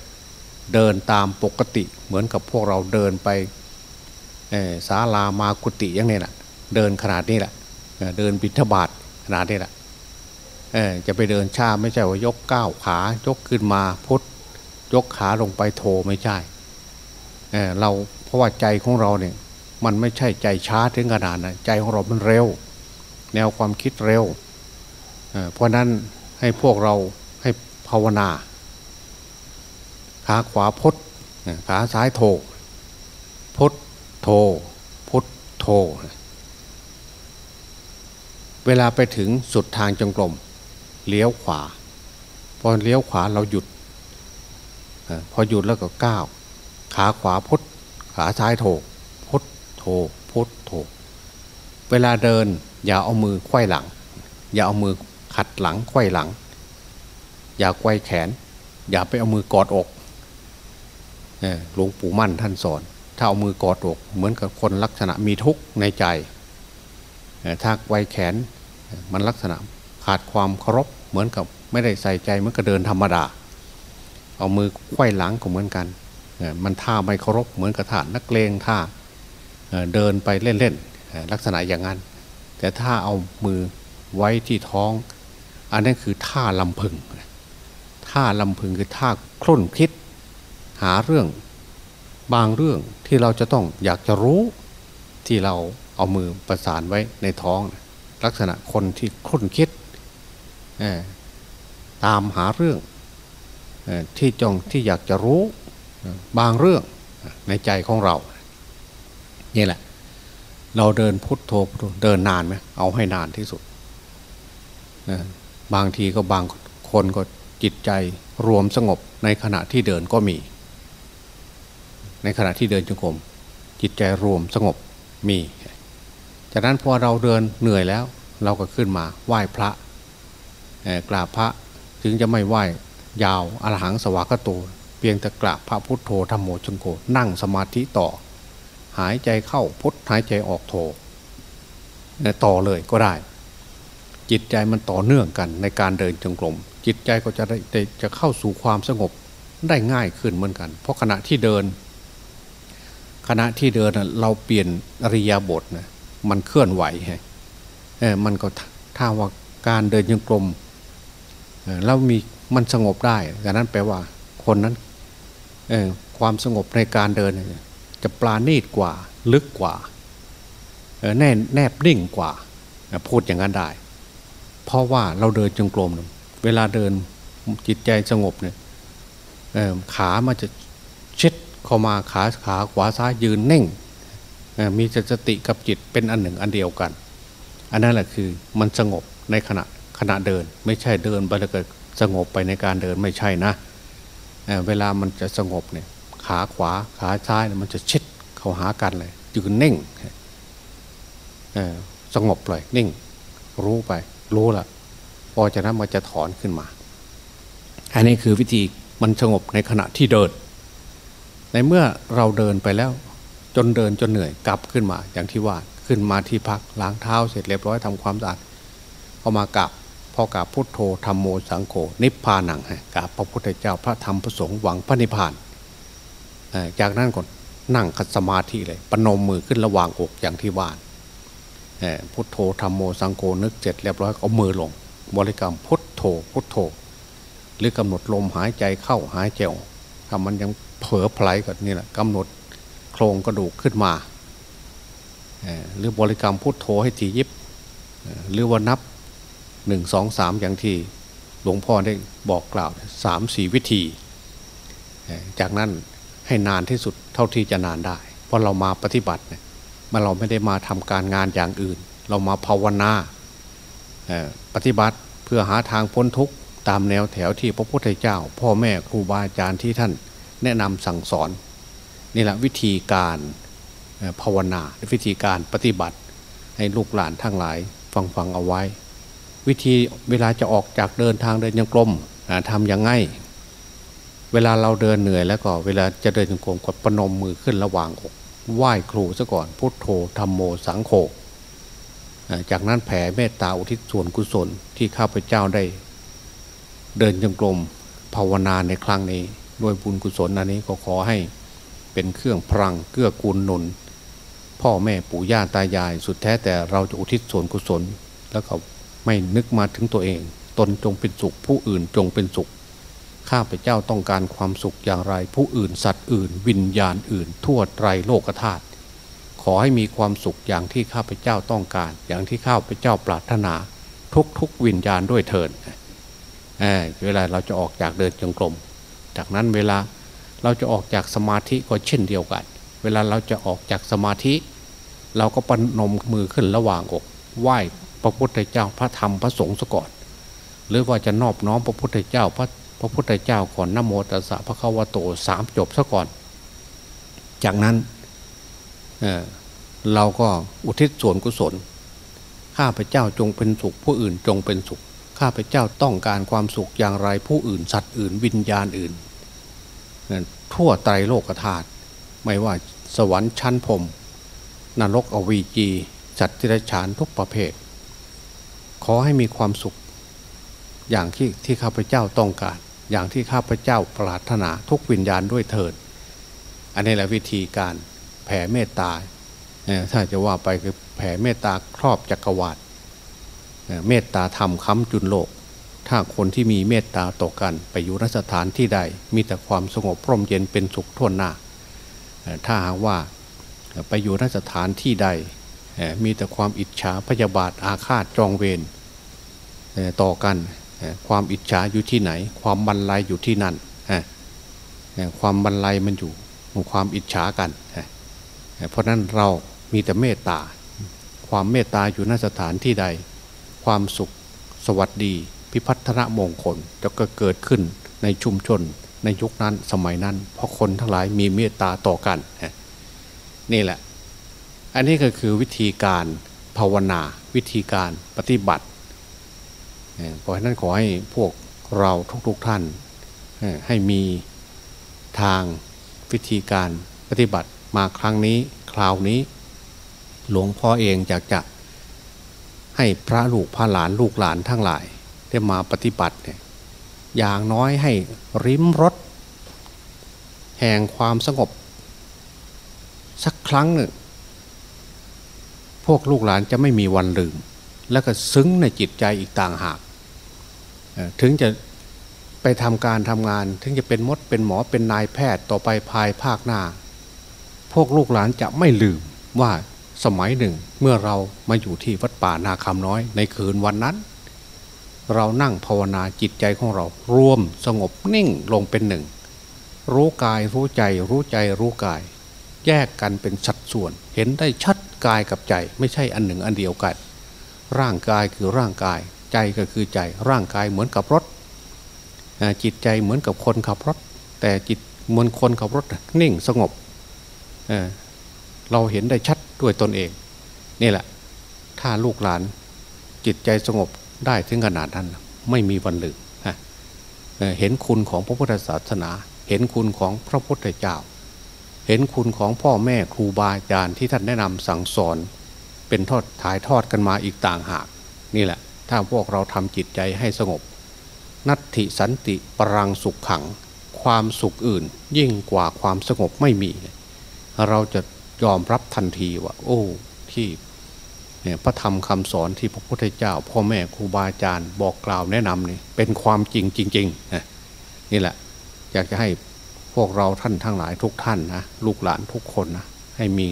เดินตามปกติ เหมือนกับพวกเราเดินไปศาลามากุติอย่างนี้แหละเดินขนาดนี้แหละเดินบิณฑบาตขนาดนี้แหละจะไปเดินช้าไม่ใช่ว่ายกก้าวขายกขึ้นมาพุทยกขาลงไปโถไม่ใช่เเราเพราะว่าใจของเราเนี่ยมันไม่ใช่ใจช้าถึงขนาดนะใจของเรา มันเร็ว แนวความคิดเร็วเพราะนั้นให้พวกเราให้ภาวนาขาขวาพด ขาซ้ายโถพดโถพดโถเวลาไปถึงสุดทางจงกรมเลี้ยวขวา พอเลี้ยวขวาเราหยุด พอหยุดแล้วก็ก้าวขาขวาพดขาซ้ายโถพุทโถพุทโถเวลาเดินอย่าเอามือควยหลัง อย่าเอามือขัดหลังควยหลัง อย่าไกวแขน อย่าไปเอามือกอดอก หลวงปู่มั่นท่านสอน ถ้าเอามือกอดอกเหมือนกับคนลักษณะมีทุกข์ในใจถ้าไวแขนมันลักษณะขาดความเคารพเหมือนกับไม่ได้ใส่ใจเหมือนกับเดินธรรมดา เอามือควยหลังก็เหมือนกัน มันท่าไม่เคารพเหมือนกับท่านักเลงท่าเดินไปเล่นๆลักษณะอย่างนั้น แต่ถ้าเอามือไว้ที่ท้อง อันนั้นคือท่าลำพึงท่าลำพึงคือท่าคลุ่นคิด หาเรื่องบางเรื่องที่เราจะต้องอยากจะรู้ที่เราเอามือประสานไว้ในท้อง ลักษณะคนที่คลุ่นคิดตามหาเรื่องที่จงที่อยากจะรู้บางเรื่องในใจของเรา นี่แหละ เราเดินพุทโธเดินนานไหมเอาให้นานที่สุดบางทีก็บางคนก็จิตใจรวมสงบในขณะที่เดินก็มี ในขณะที่เดินจงกรมจิตใจรวมสงบมี จากนั้นพอเราเดินเหนื่อยแล้ว เราก็ขึ้นมาไหว้พระกราบพระถึงจะไม่ไหว้ยาวอรหังสวากโตเพียงแต่กราบพระพุทโธธรรมโมชงโกนั่งสมาธิต่อ หายใจเข้าพุทหายใจออกโธต่อเลยก็ได้ จิตใจมันต่อเนื่องกันในการเดินจงกรมจิตใจก็จะได้จะเข้าสู่ความสงบได้ง่ายขึ้นเหมือนกัน เพราะขณะที่เดิน ขณะที่เดินเราเปลี่ยนอริยาบทนะมันเคลื่อนไหวฮะเอมันก็ถ้าว่าการเดินจงกรมแล้วมีมันสงบได้ดังนั้นแปลว่าคนนั้นความสงบในการเดิน จะปราณีตกว่าลึกกว่าแน่แนบนิ่งกว่า พูดอย่างนั้นได้ เพราะว่าเราเดินจงกรมเวลาเดินจิตใจสงบเนี่ยขามันจะ เข้ามาขาขาขวาซ้ายยืนเน่งมีสติกับจิตเป็นอันหนึ่งอันเดียวกัน อันนั้นแหละคือมันสงบในขณะขณะเดิน ไม่ใช่เดินไปแล้วก็สงบไปในการเดินไม่ใช่นะเเวลามันจะสงบเนี่ยขาขวาขาซ้ายมันจะเช็ดเข้าหากันเลยยืนเน่งสงบเลยนิ่ง รู้ไป รู้ละพอจากนั้นมันจะถอนขึ้นมา อันนี้คือวิธีมันสงบในขณะที่เดิน ในเมื่อเราเดินไปแล้ว จนเดินจนเหนื่อยกลับขึ้นมา อย่างที่ว่าขึ้นมาที่พักล้างเท้าเสร็จเรียบร้อยทำความสะอาดพอมากลับพอกราบพุทโธธรรมโมสังโฆนิพพานังกราบพระพุทธเจ้าพระธรรมพระสงฆ์หวังพระนิพพานจากนั้นก่อนนั่งคัดสมาธิเลยปนมมือขึ้นระหว่างอกอย่างที่ว่านพุทโธธรรมโมสังโฆนึกเสร็จเรียบร้อยเอามือลง บริกรรมพุทโธพุทโธ หรือกำหนดลมหายใจเข้าหายใจออกถ้ามันยัง เผลอไผลก็นี่แหละกำหนดโครงกระดูกขึ้นมา หรือบริกรรมพุทโธให้ทียิบ หรือว่านับหนึ่งสองสามอย่างที่หลวงพ่อได้บอกกล่าวสามสี่วิธี จากนั้นให้นานที่สุดเท่าที่จะนานได้ เพราะเรามาปฏิบัติเนี่ยมาเราไม่ได้มาทำการงานอย่างอื่น เรามาภาวนาปฏิบัติเพื่อหาทางพ้นทุกข์ตามแนวแถวที่พระพุทธเจ้า พ่อแม่ครูบาอาจารย์ที่ท่าน แนะนำสั่งสอนนี่แหละวิธีการภาวนาวิธีการปฏิบัติ ให้ลูกหลานทั้งหลายฟังฟังเอาไว้ วิธีเวลาจะออกจากเดินทางเดินยังกลมทำยังไงเวลาเราเดินเหนื่อยแล้วก็เวลาจะเดินยังกลมกดปนมมือขึ้นระหว่างอกไหว้ครูซะก่อนพุทโธธรรมโมสังโฆจากนั้นแผ่เมตตาอุทิศส่วนกุศลที่ข้าพเจ้าได้ เดินจงกรมภาวนาในครั้งนี้ ด้วยบุญกุศลอันนี้ก็ขอให้เป็นเครื่องพลังเกื้อกูลหนุน พ่อแม่ปู่ย่าตายาย สุดแท้แต่เราจะอุทิศส่วนกุศล แล้วก็ไม่นึกมาถึงตัวเอง ตนจงเป็นสุข ผู้อื่นจงเป็นสุข ข้าพเจ้าต้องการความสุขอย่างไร ผู้อื่นสัตว์อื่น วิญญาณอื่น ทั่วไตรโลกธาตุขอให้มีความสุขอย่างที่ข้าพเจ้าต้องการ อย่างที่ข้าพเจ้าปรารถนาทุกทุกวิญญาณด้วยเถิดเเวลาเราจะออกจากเดินจงกรม จากนั้นเวลาเราจะออกจากสมาธิก็เช่นเดียวกัน เวลาเราจะออกจากสมาธิ เราก็ปนมมือขึ้นระหว่างอก ไหว้พระพุทธเจ้าพระธรรมพระสงฆ์ซะก่อน หรือว่าจะนอบน้อมพระพุทธเจ้าพระพระพุทธเจ้าก่อนนโมตัสสะพระคัมภโตสามจบซะก่อน จากนั้นเเราก็อุทิศส่วนกุศล ข้าพเจ้าจงเป็นสุขผู้อื่นจงเป็นสุข ข้าพเจ้าต้องการความสุขอย่างไรผู้อื่นสัตว์อื่นวิญญาณอื่น ทั่วไตรโลกธาตุไม่ว่าสวรรค์ชั้นพรมนรกอวีจีจัดทิรฉานทุกประเภท ขอให้มีความสุข อย่างที่ที่ข้าพเจ้าต้องการ อย่างที่ข้าพเจ้าปรารถนาทุกวิญญาณด้วยเถิด อันนี้แหละวิธีการแผ่เมตตาถ้าจะว่าไปคือแผ่เมตตาครอบจักรวาล เมตตาธรรมค้ำจุนโลก ถ้าคนที่มีเมตตาต่อกันไปอยู่นสถานที่ใดมีแต่ความสงบพร่มเย็นเป็นสุขทั่วหน้า ถ้าหากว่าไปอยู่นสถานที่ใดมีแต่ความอิจฉาพยาบาทอาฆาตจองเวรต่อกันความอิจฉาอยู่ที่ไหน ความบันไลอยู่ที่นั่นความบันไลมันอยู่ความอิจฉากันเพราะนั้นเรามีแต่เมตตา ความเมตตาอยู่นสถานที่ใด ความสุข สวัสดี พิพัฒนมงคลจะก็เกิดขึ้นในชุมชน ในยุคนั้นสมัยนั้น เพราะคนทั้งหลายมีเมตตาต่อกัน นี่แหละ อันนี้ก็คือวิธีการภาวนา วิธีการปฏิบัติเพราะฉะนั้นขอให้พวกเราทุกๆท่าน ให้มีทางวิธีการปฏิบัติมาครั้งนี้คราวนี้ หลวงพ่อเองอยากจะ ให้พระลูกพระหลานลูกหลานทั้งหลายได้มาปฏิบัติเนี่ยอย่างน้อยให้ริมรถ แห่งความสงบ สักครั้งหนึ่งพวกลูกหลานจะไม่มีวันลืม แล้วก็ซึ้งในจิตใจอีกต่างหาก ถึงจะไปทำการทำงาน ถึงจะเป็นมดเป็นหมอเป็นนายแพทย์ต่อไปภายภาคหน้า พวกลูกหลานจะไม่ลืมว่าสมัยหนึ่ง เมื่อเรามาอยู่ที่วัดป่านาคำน้อยในคืนวันนั้น เรานั่งภาวนาจิตใจของเรารวมสงบนิ่งลงเป็นหนึ่ง รู้กายรู้ใจรู้ใจรู้กาย แยกกันเป็นสัดส่วน เห็นได้ชัดกายกับใจ ไม่ใช่อันหนึ่งอันเดียวกัน ร่างกายคือร่างกาย ใจก็คือใจ ร่างกายเหมือนกับรถ จิตใจเหมือนกับคนขับรถ แต่จิตเหมือนคนขับรถนิ่งสงบเเราเห็นได้ชัดด้วยตนเอง นี่แหละ ถ้าลูกหลานจิตใจสงบได้ถึงขนาดนั้น ไม่มีวันลืมเห็นคุณของพระพุทธศาสนา เห็นคุณของพระพุทธเจ้า เห็นคุณของพ่อแม่ครูบาอาจารย์ที่ท่านแนะนำสั่งสอน เป็นทอดถ่ายทอดกันมาอีกต่างหาก นี่แหละ ถ้าพวกเราทำจิตใจให้สงบ นัตถิสันติปรังสุขขัง ความสุขอื่น ยิ่งกว่าความสงบไม่มี เราจะยอมรับทันทีว่า โอ้ ที่ พระธรรมคำสอนที่พระพุทธเจ้า พ่อแม่ครูบาอาจารย์บอกกล่าวแนะนำนี่เป็นความจริงจริงๆนะนี่แหละ อยากจะให้พวกเราท่านทั้งหลายทุกท่านนะลูกหลานทุกคนนะให้มี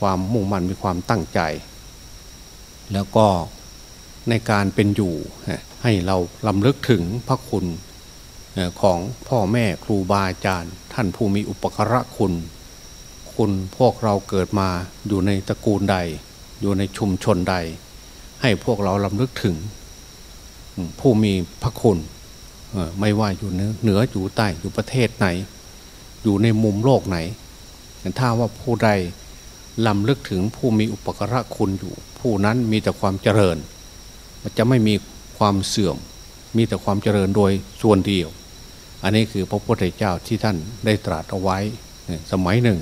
ความมุ่งมั่นมีความตั้งใจ แล้วก็ในการเป็นอยู่ให้เราลำลึกถึงพระคุณของพ่อแม่ครูบาอาจารย์ ท่านผู้มีอุปการะคุณ คุณพวกเราเกิดมาอยู่ในตระกูลใด อยู่ในชุมชนใด ให้พวกเราลำลึกถึง ผู้มีพระคุณไม่ว่าอยู่เหนืออยู่ใต้อยู่ประเทศไหน อยู่ในมุมโลกไหนถ้าว่าผู้ใดลำลึกถึงผู้มีอุปการะคุณอยู่ ผู้นั้นมีแต่ความเจริญจะไม่มีความเสื่อม มีแต่ความเจริญโดยส่วนเดียว อันนี้คือพระพุทธเจ้าที่ท่านได้ตรัสเอาไว้สมัยหนึ่ง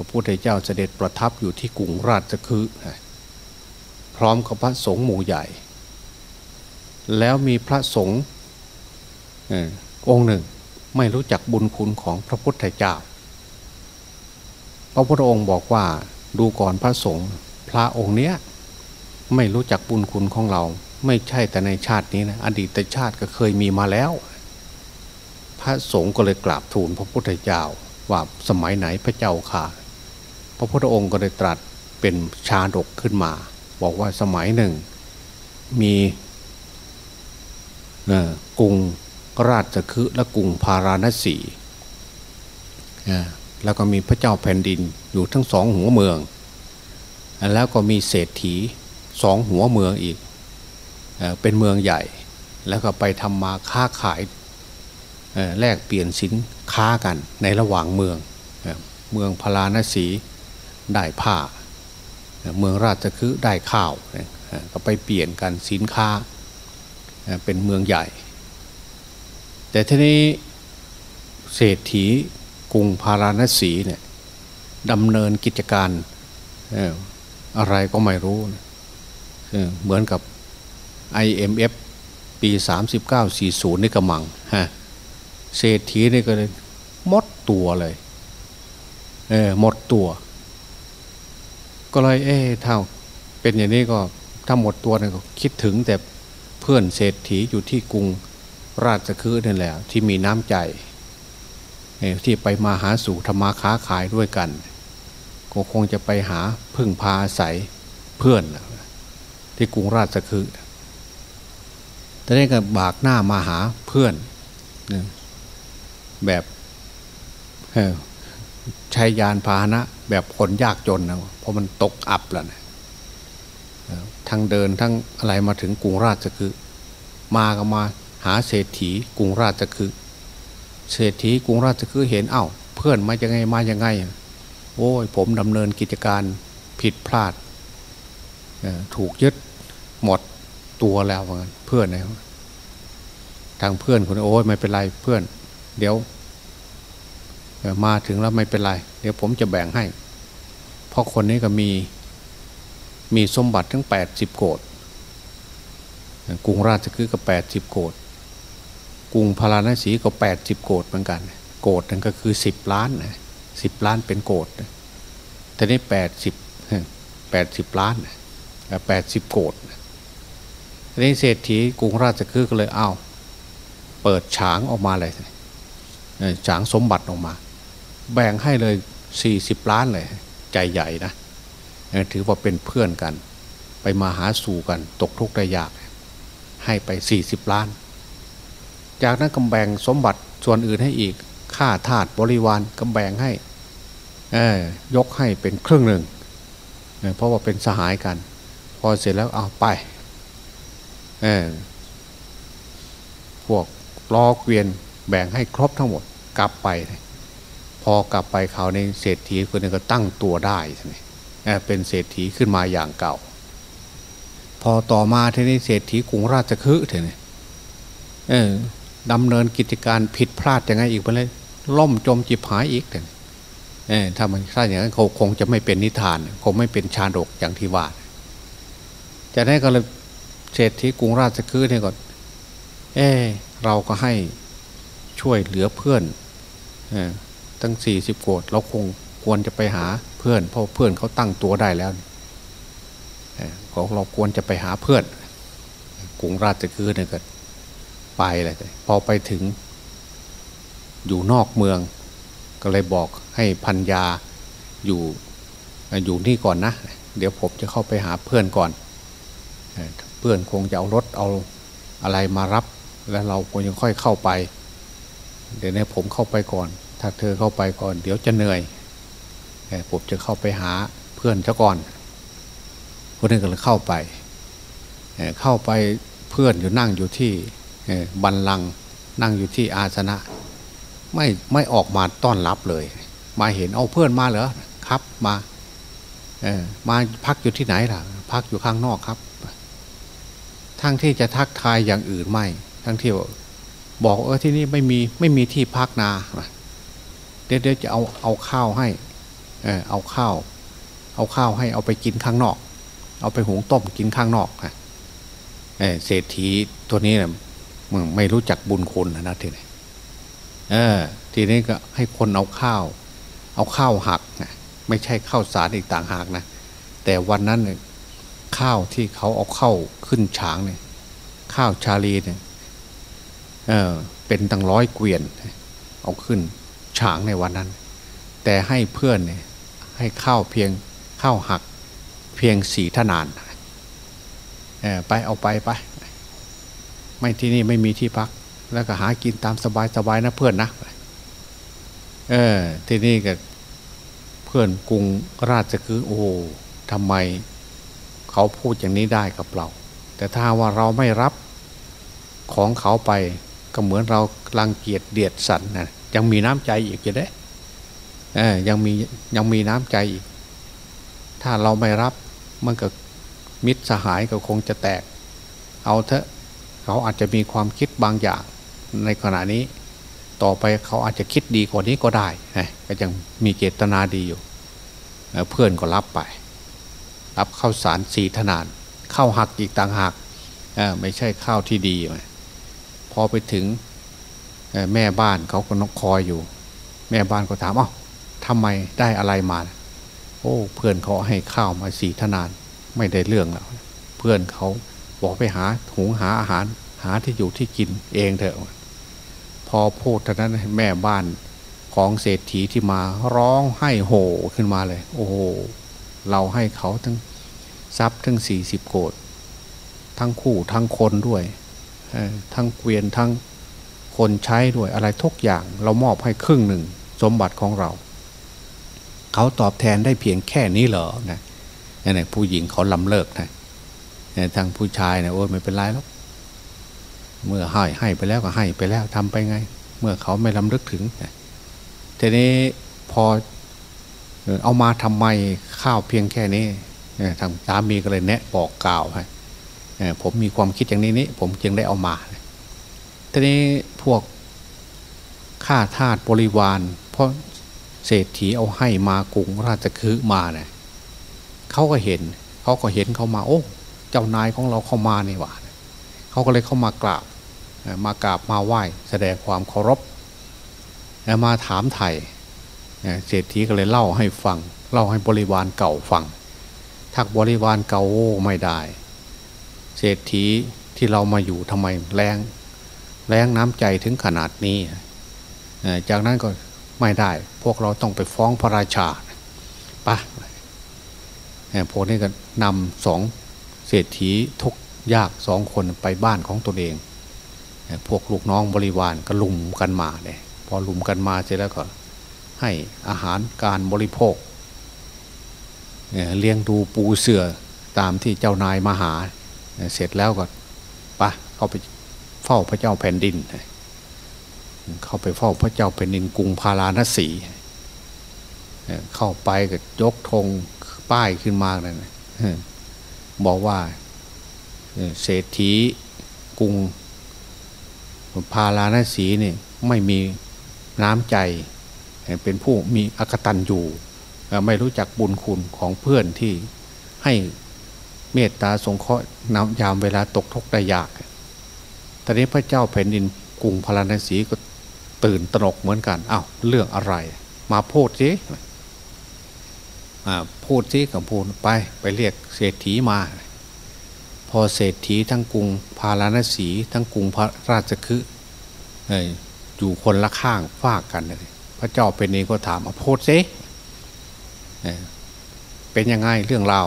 ระพุทธเจ้าเสด็จประทับอยู่ที่กรุงราชคฤห์พร้อมกับพระสงฆ์หมู่ใหญ่ แล้วมีพระสงฆ์องค์หนึ่งไม่รู้จักบุญคุณของพระพุทธเจ้า พระพุทธองค์บอกว่าดูก่อนพระสงฆ์พระองค์เนี้ยไม่รู้จักบุญคุณของเรา ไม่ใช่แต่ในชาตินี้นะอดีตชาติก็เคยมีมาแล้ว พระสงฆ์ก็เลยกราบทูลพระพุทธเจ้าว่าสมัยไหนพระเจ้าค่ะ พระพุทธองค์ก็ได้ตรัสเป็นชาดกขึ้นมา บอกว่าสมัยหนึ่ง มีกรุงราชคฤห์และกรุงพาราณสีแล้วก็มีพระเจ้าแผ่นดินอยู่ทั้งสองหัวเมือง แล้วก็มีเศรษฐีสองหัวเมืองอีกเป็นเมืองใหญ่ แล้วก็ไปทำมาค้าขายแลกเปลี่ยนสินค้ากันในระหว่างเมืองเมืองพาราณสี ได้ผ้า เมืองราชคือได้ข้าวก็ไปเปลี่ยนกันสินค้าเป็นเมืองใหญ่ แต่ทีนี้เศรษฐีกรุงพาราณสีเนี่ยดำเนินกิจการอะไรก็ไม่รู้ เหมือนกับ IMF ปี 3940 นี่กำมังฮะเศรษฐีนี่ก็เลยมดตัวเลยเออหมดตัว ก็เลยเอ๊ะถ้าเป็นอย่างนี้ก็ถ้าหมดตัวเนี่ยก็คิดถึงแต่เพื่อนเศรษฐีอยู่ที่กรุงราชคือนั่นแหละ ที่มีน้ำใจที่ไปมาหาสู่ธรรมาค้าขายด้วยกันก็คงจะไปหาพึ่งพาอาศัยเพื่อน ที่กรุงราชคือแต่นี้ก็บากหน้ามาหาเพื่อนแบบใช้ยานพาหนะ แบบคนยากจนนะเพราะมันตกอับแล้วนะทั้งเดินทั้งอะไรมาถึงกรุงราชคือ มาก็มาหาเศรษฐีกรุงราชคือ เศรษฐีกรุงราชคือเห็นเอา้า เพื่อนมายังไงมายังไง โอ้ยผมดำเนินกิจการผิดพลาดถูกยึดหมดตัวแล้วเพื่อนนะทางเพื่อนคนโอ้ยไม่เป็นไรเพื่อน เดี๋ยว มาถึงแล้วไม่เป็นไร เดี๋ยวผมจะแบ่งให้ เพราะคนนี้ก็มีมีสมบัติทั้งแปดสิบโกดกรุงราชคือก็แปดสิบโกดกรุงพาราณสีก็แปดสิบโกดเหมือนกัน โกดนั่นก็คือสิบล้านนะสิบล้านเป็นโกดแต่นี้แปดสิบแปดสิบล้านแปดสิบโกดทีนี้เศรษฐีกรุงราชคือก็เลยเอาเปิดฉางออกมาเลยฉางสมบัติออกมา แบ่งให้เลยสี่สิบล้านเลย ใจใหญ่นะถือว่าเป็นเพื่อนกัน ไปมาหาสู่กัน ตกทุกข์ได้ยาก ให้ไปสี่สิบล้าน จากนั้นกำแบ่งสมบัติส่วนอื่นให้อีกค่าทาสบริวารกำแบ่งให้ยกให้เป็นครึ่งหนึ่งเพราะว่าเป็นสหายกัน พอเสร็จแล้วเอาไปพวกล้อเกวียนแบ่งให้ครบทั้งหมดกลับไปพ อกลับไปเขาในเศรษฐีคนนึงก็ตั้งตัวได้ใช่ไหมเป็นเศรษฐีขึ้นมาอย่างเก่า พอต่อมาทีนี้เศรษฐีกรุงราชคฤห์เถอะเนี่ยดำเนินกิจการผิดพลาดยังไงอีกไปเลยล่มจมจิบหายอีกเถอะถ้ามันถ้าอย่างนั้นเขาคงจะไม่เป็นนิทาน คงไม่เป็นชาดกอย่างที่ว่าจะได้ก็เลยเศรษฐีกรุงราชคฤห์เนี่ยก่อนเออเราก็ให้ช่วยเหลือเพื่อน ตั้งสี่สิบโกดเราคงควรจะไปหาเพื่อน เพราะเพื่อนเขาตั้งตัวได้แล้วของเราควรจะไปหาเพื่อนกรุงราชคฤห์เนี่ยก็ไปเลยพอไปถึงอยู่นอกเมือง ก็เลยบอกให้พันยาอยู่อยู่นี่ก่อนนะ เดี๋ยวผมจะเข้าไปหาเพื่อนก่อน เพื่อนคงจะเอารถเอาอะไรมารับ แล้วเราควรจะค่อยเข้าไป เดี๋ยวนี้ผมเข้าไปก่อน ถ้าเธอเข้าไปก่อน เดี๋ยวจะเหนื่อยผมจะเข้าไปหาเพื่อนซะก่อนคนนึงก็เลยเข้าไปเข้าไปเพื่อนอยู่นั่งอยู่ที่บันลังนั่งอยู่ที่อาสนะ ไม่ไม่ออกมาต้อนรับเลย มาเห็นเอาเพื่อนมาเหรอครับมาเออมาพักอยู่ที่ไหนล่ะ พักอยู่ข้างนอกครับ ทั้งที่จะทักทายอย่างอื่นไม่ ทั้งที่บอกเออที่นี่ไม่มีไม่มีที่พักนา เดี๋ยวจะเอาเอาข้าวให้เออเอาข้าว เอาข้าวให้เอาไปกินข้างนอก เอาไปหุงต้มกินข้างนอกเออเศรษฐีตัวนี้นะมึงไม่รู้จักบุญคุณนะทีนี้เออ ทีนี้ก็ให้คนเอาข้าว เอาข้าวหักนะไม่ใช่ข้าวสารอีกต่างหากนะแต่วันนั้นเนี่ยข้าวที่เขาเอาเข้าขึ้นฉางเนี่ย ข้าวชาลีเนี่ยเออเป็นตั้งร้อยเกวียน เอาขึ้น ฉางในวันนั้น แต่ให้เพื่อนเนี่ยให้ข้าวเพียงข้าวหักเพียงสีทนานไปเอาไปไป ไม่ที่นี่ไม่มีที่พัก แล้วก็หากินตามสบายสบายนะเพื่อนนะเออที่นี่ก็เพื่อนกรุงราชคือโอ้ทำไมเขาพูดอย่างนี้ได้กับเรา แต่ถ้าว่าเราไม่รับของเขาไปก็เหมือนเราลังเกียจเดียดสันนะ ยังมีน้ำใจอีกจะได้เออยังมียังมีน้ำใจอีก ถ้าเราไม่รับมันก็มิตรสหายก็คงจะแตก เอาเถอะเขาอาจจะมีความคิดบางอย่างในขณะนี้ ต่อไปเขาอาจจะคิดดีกว่านี้ก็ได้ก็ยังมีเจตนาดีอยู่ เพื่อนก็รับไป รับข้าวสารสีทนานข้าวหักอีกต่างหากไม่ใช่ข้าวที่ดีพอไปถึง แม่บ้านเขาก็นกคอยอยู่ แม่บ้านก็ถามอ้าทำไมได้อะไรมา โอ้เพื่อนเขาให้ข้าวมาสีทนาน ไม่ได้เรื่องแล้วเพื่อนเขาบอกไปหาหุงหาอาหาร หาที่อยู่ที่กินเองเถอะ พอพูดเท่านั้นแม่บ้านของเศรษฐีที่มาร้องให้โหขึ้นมาเลย โอ้โหเราให้เขาทั้งทรัพย์ทั้งสี่สิบโกดทั้งคู่ทั้งคนด้วยทั้งเกวียนทั้ง คนใช้ด้วยอะไรทุกอย่าง เรามอบให้ครึ่งหนึ่งสมบัติของเรา เขาตอบแทนได้เพียงแค่นี้เหรอนะนี่ผู้หญิงเขาลำเลิกนะทางผู้ชายเนี่ยโอ้ยไม่เป็นไรแล้วเมื่อให้ให้ไปแล้วก็ให้ไปแล้วทำไปไง เมื่อเขาไม่ลำลึกถึงทีนี้พอเอามาทำไมข้าวเพียงแค่นี้ทางสามีก็เลยแนะบอกกล่าวให้ผมมีความคิดอย่างนี้นี้ผมจึงได้เอามา ทีนี้พวกข้าทาสบริวาร เพราะเศรษฐีเอาให้มากรุงราชคือมาเนี่ยเขาก็เห็นเขาก็เห็นเขามาโอ้เจ้านายของเราเข้ามานี่หว่าเขาก็เลยเข้ามากราบมากราบมาไหว้ แสดงความเคารพมาถามไทยเศรษฐีก็เลยเล่าให้ฟัง เล่าให้บริวารเก่าฟังถ้าบริวารเก่าโอ้ไม่ได้ เศรษฐีที่เรามาอยู่ทำไมแรง แรงน้ำใจถึงขนาดนี้จากนั้นก็ไม่ได้ พวกเราต้องไปฟ้องพระราชาปะพวกนี้ก็นำสองเศรษฐีทุกยากสองคนไปบ้านของตนเอง พวกลูกน้องบริวารก็ลุมกันมาเนี่ยพอลุมกันมาเสร็จแล้วก็ให้อาหารการบริโภคเลี้ยงดูปูเสือตามที่เจ้านายมาหา เสร็จแล้วก็ปะเข้าไป เฝ้าพระเจ้าแผ่นดิน เข้าไปเฝ้าพระเจ้าแผ่นดินกรุงพาราณสี เข้าไปก็ยกธงป้ายขึ้นมาเลยบอกว่าเศรษฐีกรุงพาราณสีนี่ไม่มีน้ำใจ เป็นผู้มีอกตันอยู่ ไม่รู้จักบุญคุณของเพื่อนที่ให้เมตตาสงเคราะห์นำยามเวลาตกทุกข์ได้ยาก ตอนนี้พระเจ้าแผ่นดินกรุงพาราณสีก็ตื่นตระหนกเหมือนกันอา้าวเรื่องอะไร มาพูดสิพูดสิกับพูดไปไปเรียกเศรษฐีมา พอเศรษฐีทั้งกรุงพาราณสี ทั้งกรุงพระราชคืออยู่คนละข้างฟากกันเลยพระเจ้าเป็นนี้ก็ถามอโพดซิเป็นยังไงเรื่องราว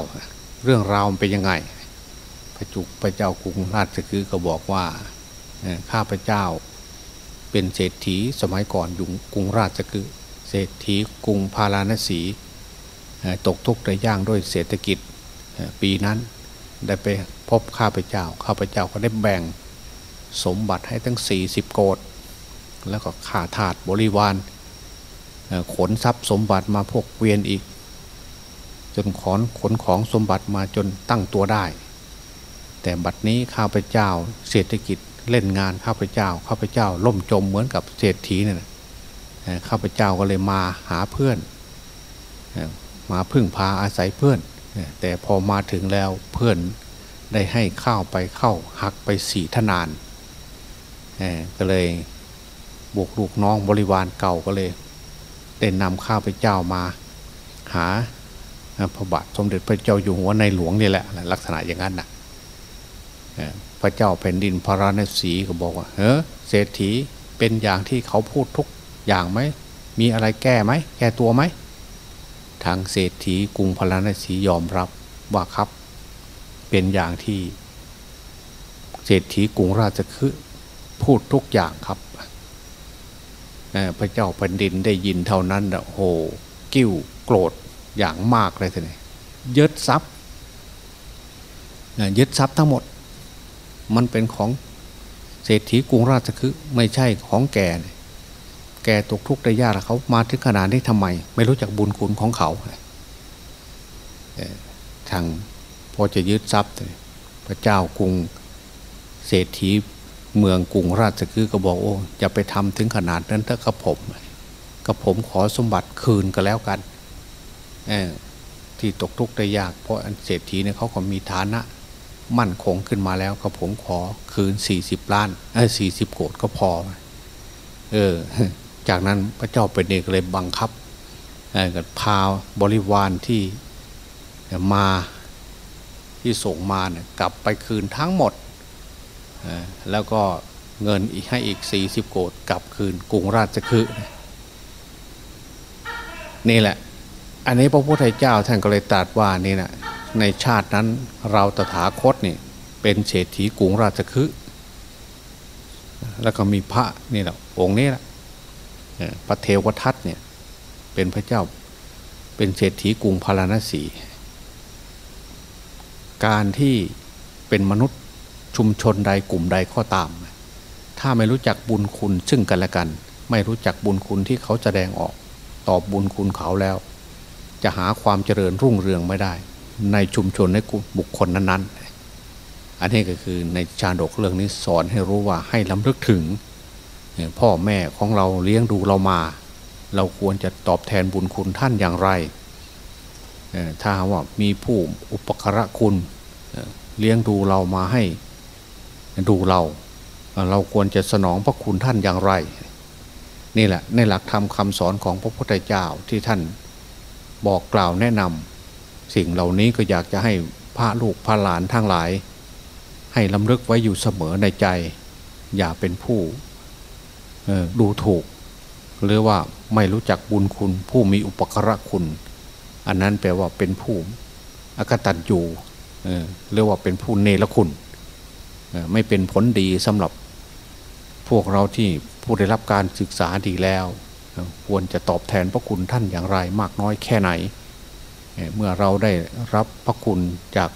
เรื่องราวมันเป็นยังไง พระจุกพระเจ้ากรุงราชคือก็บอกว่า ข้าพเจ้า เป็นเศรษฐีสมัยก่อนอยู่กรุงราชคือเศรษฐีกรุงพาราณสีตกทุกข์ได้ย่างด้วยเศรษฐกิจปีนั้นได้ไปพบข้าพเจ้า ข้าพเจ้าก็ได้แบ่งสมบัติให้ทั้ง 40 โกดแล้วก็ขาถาดบริวารขนทรัพย์สมบัติมาพกเวียนอีก จนขอนขนของสมบัติมาจนตั้งตัวได้ แต่บัดนี้ข้าพเจ้าเศรษฐกิจ เล่นงานข้าพเจ้าข้าพเจ้า ล่มจมเหมือนกับเศรษฐีเนี่ยข้าพเจ้าก็เลยมาหาเพื่อนมาพึ่งพาอาศัยเพื่อน แต่พอมาถึงแล้วเพื่อนได้ให้ข้าวไปเข้าหักไปสี่ทนานก็เลยบุกลูกน้องบริวารเก่าก็เลยได้นำข้าพเจ้ามาหาพระบาทสมเด็จพระเจ้าอยู่หัวในหลวงนี่แหละลักษณะอย่างนั้นนะ พระเจ้าแผ่นดินพระราณสีก็บอกว่าเฮ้เศรษฐีเป็นอย่างที่เขาพูดทุกอย่างไหมมีอะไรแก้ไหมแก้ตัวไหมทางเศรษฐีกรุงพระราณสียอมรับว่าครับ เป็นอย่างที่ เศรษฐีกรุงราชคฤห์พูดทุกอย่างครับพระเจ้าแผ่นดินได้ยินเท่านั้นโอ้กิ้วโกรธอย่างมากเลยทีนี้ยึดทรัพย์ยึดทรัพย์ทั้งหมด มันเป็นของเศรษฐีกรุงราชคฤห์ไม่ใช่ของแกแกตกทุกข์ได้ยากเขามาถึงขนาดนี้ทำไม ไม่รู้จักบุญคุณของเขาทางพอจะยึดทรัพย์ พระเจ้ากรุงเศรษฐีเมืองกรุงราชคือก็บอกโอ้จะไปทำถึงขนาดนั้นถ้ากับผมกับผมขอสมบัติคืนก็แล้วกันที่ตกทุกข์ได้ยาก เพราะเศรษฐีเนี่ยเขาก็มีฐานะ มั่นคงขึ้นมาแล้วกับผมขอคืนสี่สิบล้านเออสี่สิบโกดก็พอ เออ จากนั้นพระเจ้าเป็นเอกเลยบังคับกับพาบริวารที่มาที่ส่งมาเนี่ยกลับไปคืนทั้งหมด แล้วก็เงินอีกให้อีกสี่สิบโกดกลับคืนกรุงราชคฤห์นี่แหละ อันนี้พระพุทธเจ้าท่านก็เลยตรัสว่านี่นะ ในชาตินั้นเราตถาคตนี่เป็นเศรษฐีกรุงราชคฤห์แล้วก็มีพระนี่แหละองค์นี้แหละพระเทวทัตเนี่ยเป็นพระเจ้าเป็นเศรษฐีกรุงพาราณสี การที่เป็นมนุษย์ชุมชนใดกลุ่มใดก็ตาม ถ้าไม่รู้จักบุญคุณซึ่งกันและกัน ไม่รู้จักบุญคุณที่เขาแสดงออก ตอบบุญคุณเขาแล้ว จะหาความเจริญรุ่งเรืองไม่ได้ ในชุมชนในบุคคลนั้นๆ อันนี้ก็คือในชาดกเรื่องนี้สอนให้รู้ว่าให้ล้ำลึกถึง พ่อแม่ของเราเลี้ยงดูเรามา เราควรจะตอบแทนบุญคุณท่านอย่างไร ถ้าว่ามีผู้อุปการะคุณเลี้ยงดูเรามาให้ดูเรา เราควรจะสนองพระคุณท่านอย่างไร นี่แหละในหลักธรรมคำสอนของพระพุทธเจ้าที่ท่านบอกกล่าวแนะนำ สิ่งเหล่านี้ก็อยากจะให้พระลูกพระหลานทั้งหลาย ให้ลำลึกไว้อยู่เสมอในใจ อย่าเป็นผู้ดูถูก หรือว่าไม่รู้จักบุญคุณ ผู้มีอุปกระคุณ อันนั้นแปลว่าเป็นผู้อกตันอยู่เรียกว่าเป็นผู้เนรคุณ ไม่เป็นผลดีสำหรับพวกเราที่ผู้ได้รับการศึกษาดีแล้ว ควรจะตอบแทนพระคุณท่านอย่างไรมากน้อยแค่ไหน เมื่อเราได้รับพระคุณจาก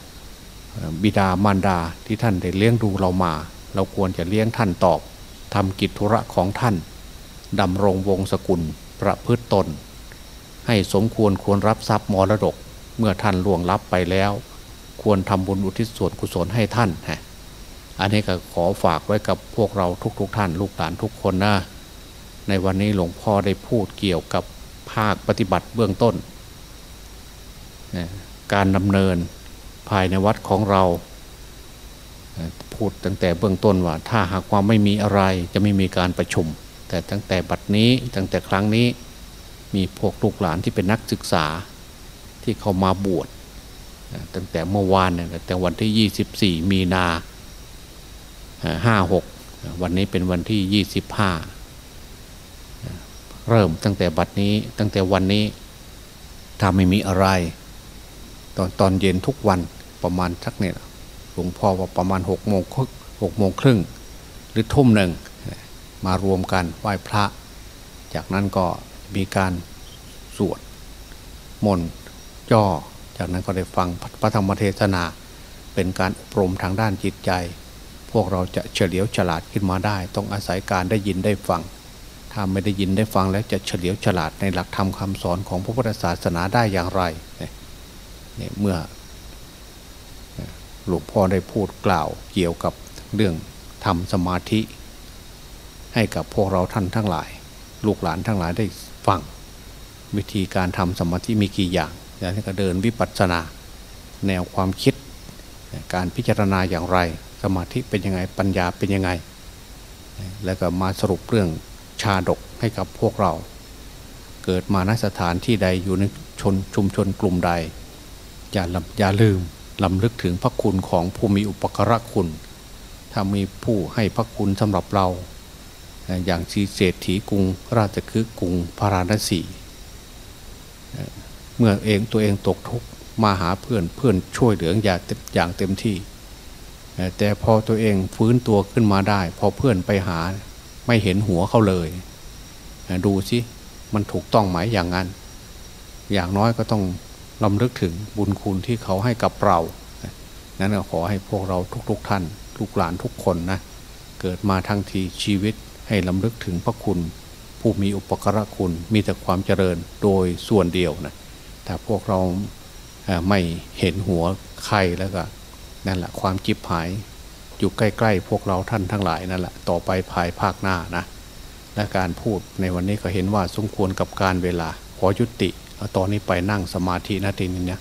บิดามารดาที่ท่านได้เลี้ยงดูเรามา เราควรจะเลี้ยงท่านตอบทำกิจธุระของท่านดำรงวงศกุลประพฤตตน ให้สมควรควรรับทรัพย์มรดกเมื่อท่านล่วงลับไปแล้ว ควรทำบุญอุทิศส่วนกุศลให้ท่านฮะอันนี้ก็ขอฝากไว้กับพวกเราทุกๆทท่านลูกหลานทุกคนนะในวันนี้หลวงพ่อได้พูดเกี่ยวกับภาคปฏิบัติเบื้องต้น การดำเนินภายในวัดของเรา พูดตั้งแต่เบื้องต้นว่า ถ้าหากว่าไม่มีอะไรจะไม่มีการประชุม แต่ตั้งแต่บัดนี้ตั้งแต่ครั้งนี้มีพวกลูกหลานที่เป็นนักศึกษาที่เขามาบวชตั้งแต่เมื่อวานเนี่ยแต่วันที่ 24 มีนาห้าหกวันนี้เป็นวันที่ยี่สิบห้าเริ่มตั้งแต่บัดนี้ตั้งแต่วันนี้ถ้าไม่มีอะไร ตอนตอนเย็นทุกวันประมาณสักเนี่ยหลวงพ่อว่าประมาณหกโมงหกโมงครึ่งหรือทุ่มหนึ่งมารวมกันไหว้พระ จากนั้นก็มีการสวดมนต์จ่อ จากนั้นก็ได้ฟังพระธรรมเทศนา เป็นการอบรมทางด้านจิตใจ พวกเราจะเฉลียวฉลาดขึ้นมาได้ ต้องอาศัยการได้ยินได้ฟัง ถ้าไม่ได้ยินได้ฟังแล้วจะเฉลียวฉลาดในหลักธรรมคาสอนของพระพุทธศาสนาได้อย่างไร เนี่ยเมื่อหลวงพ่อได้พูดกล่าวเกี่ยวกับเรื่องทำสมาธิ ให้กับพวกเราท่านทั้งหลาย ลูกหลานทั้งหลายได้ฟัง วิธีการทำสมาธิมีกี่อย่างอย่างนี้ก็เดินวิปัสสนา แนวความคิด การพิจารณาอย่างไร สมาธิเป็นยังไงปัญญาเป็นยังไง แล้วก็มาสรุปเรื่องชาดกให้กับพวกเรา เกิดมาณสถานที่ใดอยู่ในชนชุมชนกลุ่มใด อย่าอย่าลืมลำลึกถึงพระคุณของผู้มีอุปกรณคุณ ถ้ามีผู้ให้พระคุณสำหรับเรา อย่างชีเศรษฐีกรุงราชคฤห์กรุงพาราณสี เมื่อเองตัวเองตกทุกข์มาหาเพื่อนเพื่อนช่วยเหลืออย่างเต็มที่ แต่พอตัวเองฟื้นตัวขึ้นมาได้ พอเพื่อนไปหาไม่เห็นหัวเขาเลย ดูสิมันถูกต้องไหมอย่างนั้น อย่างน้อยก็ต้อง ลำลึกถึงบุญคุณที่เขาให้กับเรา นั้นขอให้พวกเราทุกๆทท่านทุกหลานทุกคนนะ เกิดมาทั้งทีชีวิตให้ลำลึกถึงพระคุณ ผู้มีอุปกรคุณมีแต่ความเจริญโดยส่วนเดียวนะแต่พวกเราไม่เห็นหัวใครแล้วก็นั่นแหละความจิบหายอยู่ใกล้ๆ พวกเราท่านทั้งหลายนั่นแหละต่อไปภายภาคหน้านะ และการพูดในวันนี้ก็เห็นว่าสมควรกับการเวลาขอยุติ ตอนนี้ไปนั่งสมาธินาทีนี้เนี่ย